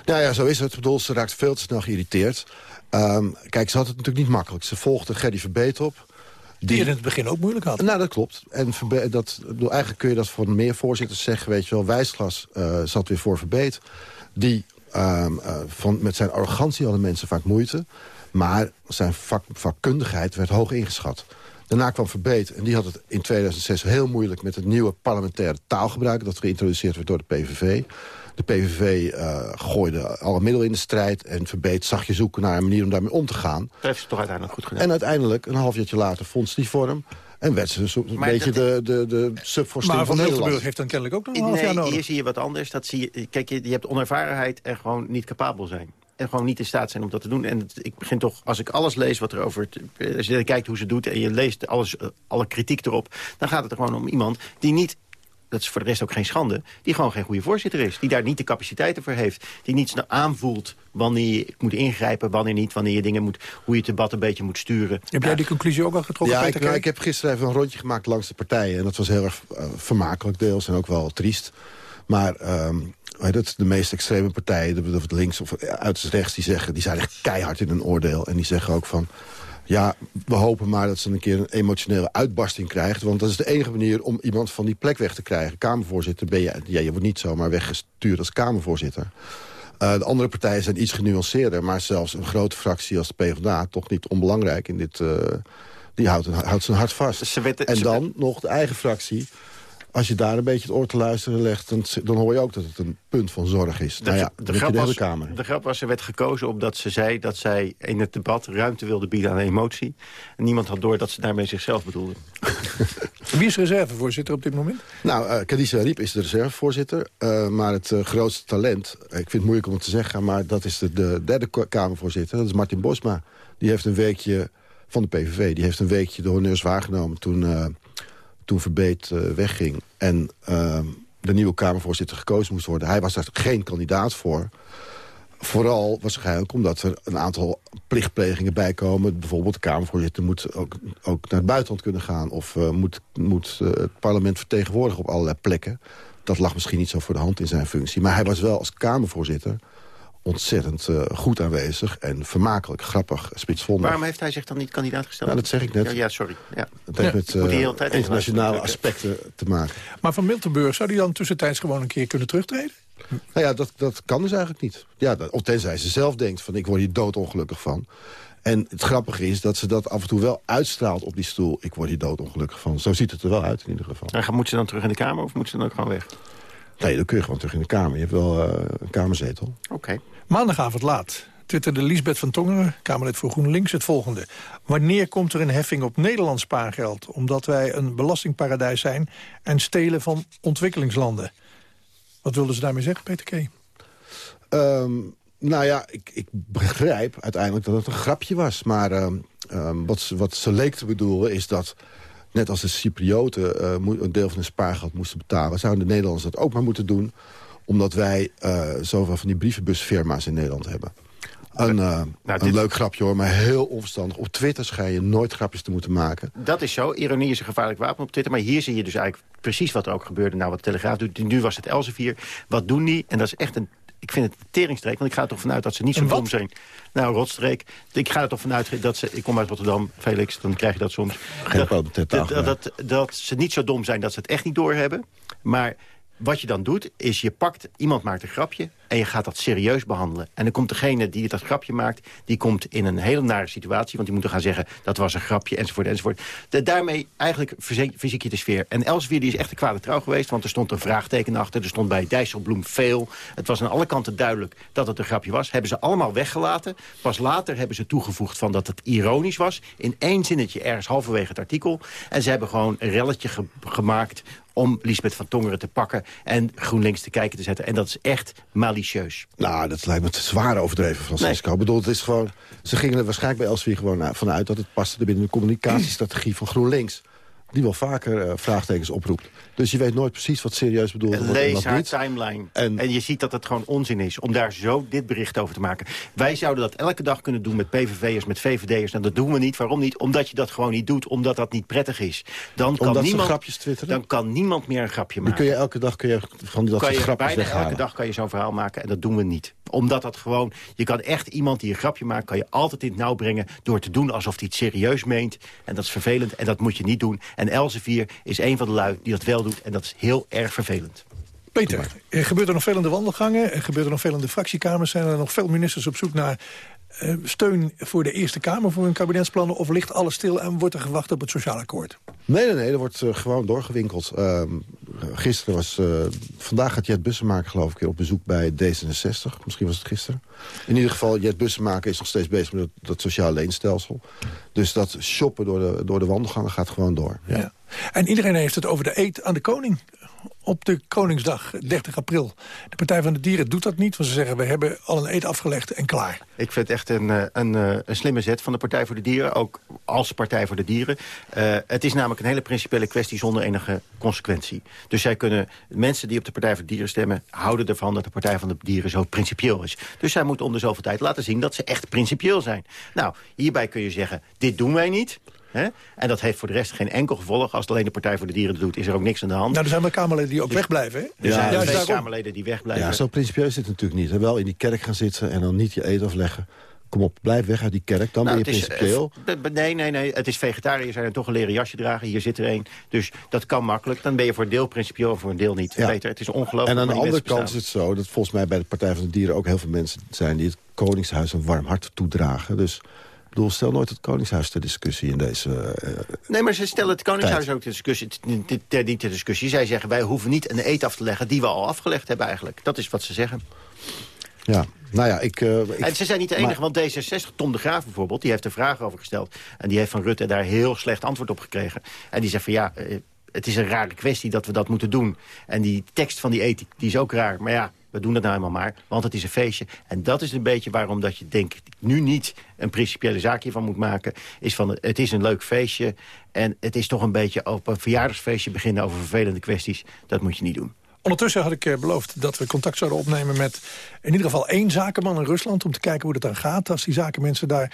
Nou ja, zo is het. Ik bedoel, ze raakt veel te snel geïrriteerd. Ehm, kijk, ze had het natuurlijk niet makkelijk. Ze volgde Gerdy Verbeet op. Die in het begin ook moeilijk had. Nou, dat klopt. En Verbe- dat, bedoel, eigenlijk kun je dat voor meer voorzitters zeggen. Weet je wel, Wijsglas eh, zat weer voor Verbeet. Die, ehm, eh, van, met zijn arrogantie hadden mensen vaak moeite. Maar zijn vak, vakkundigheid werd hoog ingeschat. Daarna kwam Verbeet en die had het in 2006 heel moeilijk... met het nieuwe parlementaire taalgebruik... dat geïntroduceerd werd door de PVV. De PVV eh, gooide alle middelen in de strijd... en Verbeet zag je zoeken naar een manier om daarmee om te gaan. Dat heeft ze toch uiteindelijk goed gedaan. En uiteindelijk, een half jaartje later, vond ze die vorm... en werd ze een Maar beetje dat- de, de, de subvorstin Maar van Van Nederland. Heeft dan kennelijk ook nog een half jaar Nee, nodig. hier zie je wat anders. Dat zie je, kijk, je, je hebt onervarenheid en gewoon niet capabel zijn. En gewoon niet in staat zijn om dat te doen. En het- ik begin toch, als ik alles lees wat er over... het- Als je kijkt hoe ze doet en je leest alles, eh, alle kritiek erop... dan gaat het er gewoon om iemand die niet dat is voor de rest ook geen schande... die gewoon geen goede voorzitter is. Die daar niet de capaciteiten voor heeft. Die niet snel aanvoelt wanneer je moet ingrijpen, wanneer niet... wanneer je dingen moet, hoe je het debat een beetje moet sturen. Heb jij die conclusie ook al getrokken, Ja, ik, nou, ik heb gisteren even een rondje gemaakt langs de partijen. En dat was heel erg eh, vermakelijk deels en ook wel triest. Maar ehm, het, de meest extreme partijen, de links of uiterst rechts... die, zeggen, die zijn echt keihard in hun oordeel. En die zeggen ook van... Ja, we hopen maar dat ze een keer een emotionele uitbarsting krijgt. Want dat is de enige manier om iemand van die plek weg te krijgen. Kamervoorzitter ben je... Ja, je wordt niet zomaar weggestuurd als Kamervoorzitter. Eh, de andere partijen zijn iets genuanceerder. Maar zelfs een grote fractie als de PvdA, toch niet onbelangrijk in dit... eh, die houdt, houdt zijn hart vast. en dan nog de eigen fractie. Als je daar een beetje het oor te luisteren legt... dan, dan hoor je ook dat het een punt van zorg is. De, nou ja, de, grap de hele was, Kamer. de grap was, ze werd gekozen omdat ze zei dat zij in het debat ruimte wilde bieden aan emotie. En niemand had door dat ze daarmee zichzelf bedoelde. [laughs] Wie is reservevoorzitter op dit moment? Nou, uh, Khadija Riep is de reservevoorzitter. Uh, maar het uh, grootste talent, ik vind het moeilijk om het te zeggen... maar dat is de, de derde Kamervoorzitter, dat is Martin Bosma. Die heeft een weekje van de PVV, die heeft een weekje de honneurs waargenomen... toen, toen Verbeet wegging en de nieuwe Kamervoorzitter gekozen moest worden. Hij was daar geen kandidaat voor... Vooral waarschijnlijk omdat er een aantal plichtplegingen bij komen. Bijvoorbeeld de Kamervoorzitter moet ook, ook naar het buitenland kunnen gaan... of uh, moet, moet uh, het parlement vertegenwoordigen op allerlei plekken. Dat lag misschien niet zo voor de hand in zijn functie. Maar hij was wel als Kamervoorzitter ontzettend uh, goed aanwezig... en vermakelijk, grappig, spitsvondig. Waarom heeft hij zich dan niet kandidaat gesteld? Ja, dat zeg ik net. Ja, ja sorry. Ja. Dat heeft met tijd internationale aspecten te maken. Maar van Miltenburg, zou hij dan tussentijds gewoon een keer kunnen terugtreden? Nou ja, dat, dat kan dus eigenlijk niet. Ja, dat, of tenzij ze zelf denkt van ik word hier doodongelukkig van. En het grappige is dat ze dat af en toe wel uitstraalt op die stoel. Ik word hier doodongelukkig van. Zo ziet het er wel uit in ieder geval. En moet ze dan terug in de Kamer of moet ze dan ook gewoon weg? Nee, dan kun je gewoon terug in de Kamer. Je hebt wel uh, een kamerzetel. Oké. Okay. Maandagavond laat twitterde Liesbeth van Tongeren, Kamerlid voor GroenLinks, het volgende. Wanneer komt er een heffing op Nederlands spaargeld? Omdat wij een belastingparadijs zijn en stelen van ontwikkelingslanden. Wat wilden ze daarmee zeggen, Peter K? Um, nou ja, ik, ik, begrijp uiteindelijk dat het een grapje was. Maar um, um, wat, wat ze leek te bedoelen is dat... net als de Cyprioten uh, een deel van hun spaargeld moesten betalen... zouden de Nederlanders dat ook maar moeten doen... omdat wij uh, zoveel van die brievenbusfirma's in Nederland hebben. Een, uh, nou, een leuk grapje hoor, maar heel onverstandig. Op Twitter schijn je nooit grapjes te moeten maken. Dat is zo. Ironie is een gevaarlijk wapen op Twitter. Maar hier zie je dus eigenlijk precies wat er ook gebeurde. Nou, wat de Telegraaf doet. Nu was het Elsevier. Wat doen die? En dat is echt een ik vind het een teringstreek, want ik ga er toch vanuit dat ze niet zo dom zijn. Nou, rotstreek. Ik ga er toch vanuit dat ze... Ik kom uit Rotterdam, Felix, dan krijg je dat soms. Geen dat, dat, dat, dat, dat ze niet zo dom zijn dat ze het echt niet doorhebben. Maar wat je dan doet, is je pakt... Iemand maakt een grapje en je gaat dat serieus behandelen. En dan komt degene die dat grapje maakt... die komt in een hele nare situatie. Want die moet gaan zeggen, dat was een grapje, enzovoort, enzovoort. Daarmee eigenlijk fysiek je de sfeer. En Elsevier die is echt een kwade trouw geweest... want er stond een vraagteken achter. Er stond bij Dijsselbloem veel. Het was aan alle kanten duidelijk dat het een grapje was. Hebben ze allemaal weggelaten. Pas later hebben ze toegevoegd van dat het ironisch was. In één zinnetje ergens halverwege het artikel. En ze hebben gewoon een relletje ge gemaakt om Lisbeth van Tongeren te pakken en GroenLinks te kijken te zetten. En dat is echt malicieus. Nou, dat lijkt me te zwaar overdreven, Francisco. Nee. Ik bedoel, het is gewoon, ze gingen er waarschijnlijk bij Elsevier gewoon vanuit... dat het paste binnen de communicatiestrategie van GroenLinks die wel vaker uh, vraagtekens oproept. Dus je weet nooit precies wat serieus bedoeld wordt. Lees haar timeline. En, en, je ziet dat het gewoon onzin is om daar zo dit bericht over te maken. Wij zouden dat elke dag kunnen doen met PVV'ers, met VVD'ers. En dat doen we niet. Waarom niet? Omdat je dat gewoon niet doet. Omdat dat niet prettig is. Dan kan, omdat niemand, grapjes twitteren? dan kan niemand meer een grapje maken. Dan kun je elke dag kun je van dat kan je, grapjes Bijna weghalen. elke dag kan je zo'n verhaal maken. En dat doen we niet. Omdat dat gewoon... Je kan echt iemand die een grapje maakt... kan je altijd in het nauw brengen door te doen alsof hij het serieus meent. En dat is vervelend. En dat moet je niet doen. En Elsevier is een van de lui die dat wel doet. En dat is heel erg vervelend. Peter, er gebeurt er nog veel in de wandelgangen. Er gebeurt er nog veel in de fractiekamers. Zijn er nog veel ministers op zoek naar uh, steun voor de Eerste Kamer... voor hun kabinetsplannen? Of ligt alles stil en wordt er gewacht op het sociaal akkoord? Nee, nee, nee. Er wordt uh, gewoon doorgewinkeld. Uh, gisteren was... eh, vandaag gaat Jet Bussemaker geloof ik op bezoek bij D66. Misschien was het gisteren. In ieder geval, Jet Bussemaker is nog steeds bezig met dat, dat sociaal leenstelsel. Dus dat shoppen door de, door de wandelgangen gaat gewoon door. Ja. Ja. En iedereen heeft het over de eet aan de koning. Op de Koningsdag, 30 april. De Partij van de Dieren doet dat niet, want ze zeggen... we hebben al een eet afgelegd en klaar. Ik vind het echt een, eh, een, eh, een slimme zet van de Partij voor de Dieren. Ook als Partij voor de Dieren. Uh, het is namelijk een hele principiële kwestie zonder enige consequentie. Dus zij kunnen, mensen die op de Partij voor de Dieren stemmen... houden ervan dat de Partij van de Dieren zo principieel is. Dus zij moeten om de zoveel tijd laten zien dat ze echt principieel zijn. Nou, hierbij kun je zeggen, dit doen wij niet... Hè? En dat heeft voor de rest geen enkel gevolg. Als het alleen de Partij voor de Dieren doet, is er ook niks aan de hand. Nou, er zijn wel Kamerleden die ook Dus- wegblijven, hè? Er zijn Ja, twee daarom. Kamerleden die wegblijven. Ja, zo principieus is het natuurlijk niet. En wel in die kerk gaan zitten en dan niet je eet afleggen. Kom op, blijf weg uit die kerk, dan Nou, ben je het is, principieel. eh, b- nee, nee, nee. Het is vegetariër zijn en toch een leren jasje dragen. Hier zit er een. Dus dat kan makkelijk. Dan ben je voor een deel principieel en voor een deel niet. Ja. Peter, het is ongelooflijk. En aan de andere kant is het zo dat volgens mij bij de Partij van de Dieren ook heel veel mensen zijn die het Koningshuis een warm hart toedragen. Dus bedoel, stel nooit het Koningshuis ter discussie in deze. eh, Nee, maar ze stellen het Koningshuis ook ter discussie, ter, niet ter discussie. Zij zeggen, wij hoeven niet een eet af te leggen die we al afgelegd hebben eigenlijk. Dat is wat ze zeggen. ja, nou ja, ik. eh, ik en ze zijn niet de enige, maar- want D66, Tom de Graaf bijvoorbeeld... die heeft er vragen over gesteld. En die heeft van Rutte daar heel slecht antwoord op gekregen. En die zegt van ja, eh, het is een rare kwestie dat we dat moeten doen. En die tekst van die ethiek, die is ook raar. Maar ja, we doen dat nou eenmaal maar, want het is een feestje. En dat is een beetje waarom dat je denkt... nu niet een principiële zaakje van moet maken... is van het is een leuk feestje... en het is toch een beetje op een verjaardagsfeestje beginnen... over vervelende kwesties. Dat moet je niet doen. Ondertussen had ik eh, beloofd dat we contact zouden opnemen met in ieder geval één zakenman in Rusland... om te kijken hoe dat dan gaat als die zakenmensen daar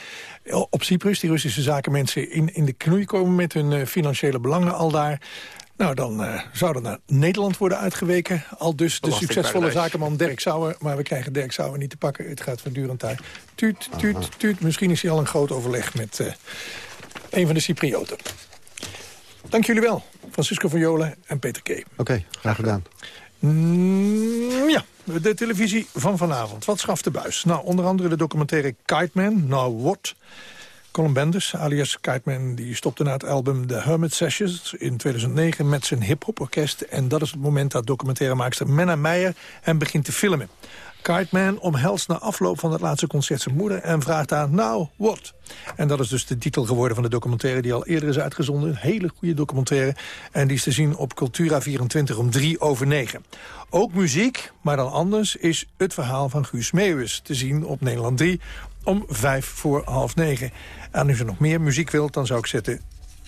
op Cyprus... die Russische zakenmensen in, in de knoei komen met hun eh, financiële belangen al daar... Nou, dan eh, zou er naar Nederland worden uitgeweken. Al dus de succesvolle zakenman Dirk Sauer. Maar we krijgen Dirk Sauer niet te pakken. Het gaat voortdurend tijd. Tuut, tuut, tuut. Misschien is hij al een groot overleg met eh, een van de Cyprioten. Dank jullie wel. Francisco van Jolen en Peter K. Oké, graag gedaan. Mm, ja, de televisie van vanavond. Wat schaft de buis? Nou, onder andere de documentaire Kite Man, Now What? Colin Benders, alias Kite Man, die stopte na het album The Hermit Sessions in 2009 met zijn hip-hop orkest. En dat is het moment dat documentairemaakster Menna Meijer hem begint te filmen. Kite Man omhelst na afloop van het laatste concert zijn moeder en vraagt haar, nou, what? En dat is dus de titel geworden van de documentaire die al eerder is uitgezonden. Een hele goede documentaire. En die is te zien op Cultura 24 om drie over negen. Ook muziek, maar dan anders, is het verhaal van Guus Meeuwis te zien op Nederland 3 om vijf voor half negen. En als u nog meer muziek wilt, dan zou ik zetten,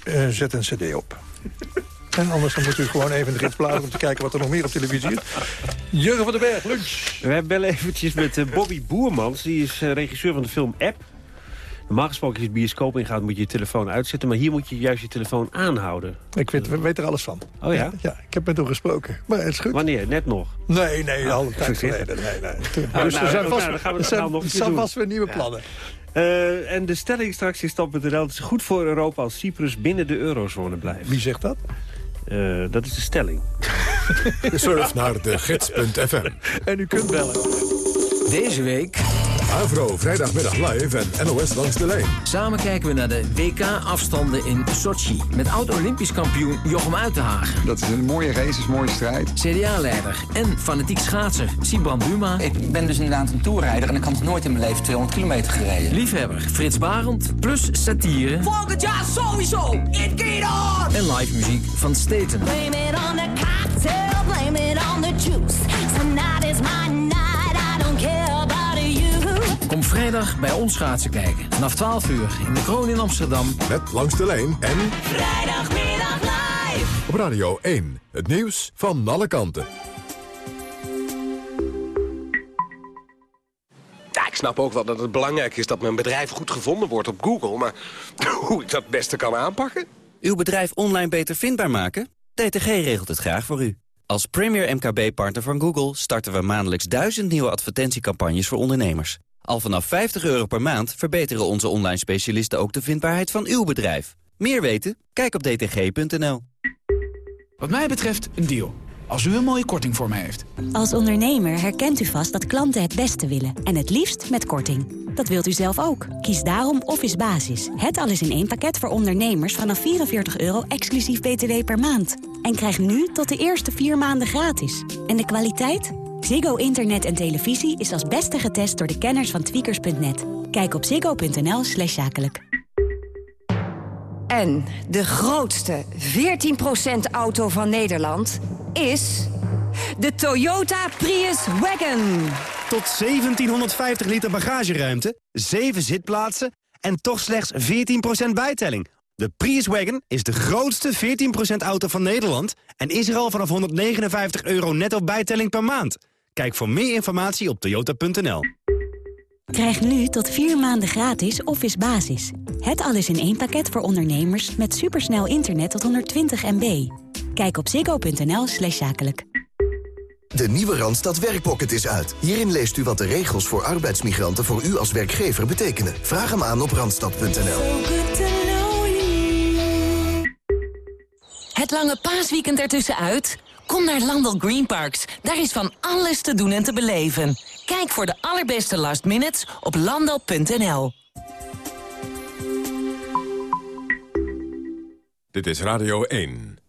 eh, zet een cd op. [laughs] En anders dan moet u gewoon even in de gids bladeren om te kijken wat er nog meer op televisie is. Jurgen van den Berg, lunch. We bellen eventjes met eh, Bobby Boermans. Die is eh, regisseur van de film App. Normaal gesproken als je het bioscoop ingaat moet je je telefoon uitzetten. Maar hier moet je juist je telefoon aanhouden. Ik weet, weet er alles van. Oh ja? Ja, ik heb met hem gesproken. Maar het is goed. Wanneer? Net nog? Nee, nee, al een tijd geleden. Nee, nee. Oh, dus [laughs] nou, er zijn vast, gaan we het zijn, nog zijn vast weer nieuwe Ja. plannen. Eh, en de stelling straks is stand.nl. Het is goed voor Europa als Cyprus binnen de eurozone blijft. Wie zegt dat? Eh, dat is de stelling. [laughs] Surf naar de gids.fm. En u kunt bellen. Deze week... Avro, vrijdagmiddag live en NOS langs de lijn. Samen kijken we naar de WK-afstanden in Sochi. Met oud-Olympisch kampioen Jochem Uitenhagen. Dat is een mooie race, is een mooie strijd. CDA-leider en fanatiek schaatser Sibran Buma. Ik ben dus inderdaad een toerrijder en ik had nog nooit in mijn leven 200 kilometer gereden. Liefhebber Frits Barend. Plus satire. Volgend jaar sowieso. It gaat on! En live muziek van Staten. Blame it on the cocktail, blame it on the juice. Kom vrijdag bij ons schaatsen kijken. Vanaf 12 uur in de Kroon in Amsterdam. Met langs de lijn en Vrijdagmiddag live. op Radio 1. Het nieuws van alle kanten. Ja, ik snap ook wel dat het belangrijk is dat mijn bedrijf goed gevonden wordt op Google. Maar [laughs] hoe ik dat het beste kan aanpakken? Uw bedrijf online beter vindbaar maken? DTG regelt het graag voor u. Als premier MKB-partner van Google starten we maandelijks duizend nieuwe advertentiecampagnes voor ondernemers. Al vanaf 50 euro per maand verbeteren onze online specialisten ook de vindbaarheid van uw bedrijf. Meer weten? Kijk op dtg.nl. Wat mij betreft een deal. Als u een mooie korting voor mij heeft. Als ondernemer herkent u vast dat klanten het beste willen. En het liefst met korting. Dat wilt u zelf ook. Kies daarom Office Basis. Het alles in één pakket voor ondernemers vanaf 44 euro exclusief btw per maand. En krijg nu tot de eerste vier maanden gratis. En de kwaliteit? Ziggo Internet en televisie is als beste getest door de kenners van tweakers.net. Kijk op ziggo.nl slash zakelijk. En de grootste 14% auto van Nederland is de Toyota Prius Wagon. Tot 1750 liter bagageruimte, 7 zitplaatsen en toch slechts 14% bijtelling. De Prius Wagon is de grootste 14% auto van Nederland... en is er al vanaf 159 euro netto bijtelling per maand. Kijk voor meer informatie op toyota.nl. Krijg nu tot vier maanden gratis Office Basis. Het alles in één pakket voor ondernemers met supersnel internet tot 120 MB. Kijk op ziggo.nl slash zakelijk. De nieuwe Randstad Werkpocket is uit. Hierin leest u wat de regels voor arbeidsmigranten voor u als werkgever betekenen. Vraag hem aan op randstad.nl. Het lange paasweekend ertussenuit? Kom naar Landel Green Parks. Daar is van alles te doen en te beleven. Kijk voor de allerbeste last minutes op landel.nl. Dit is Radio 1.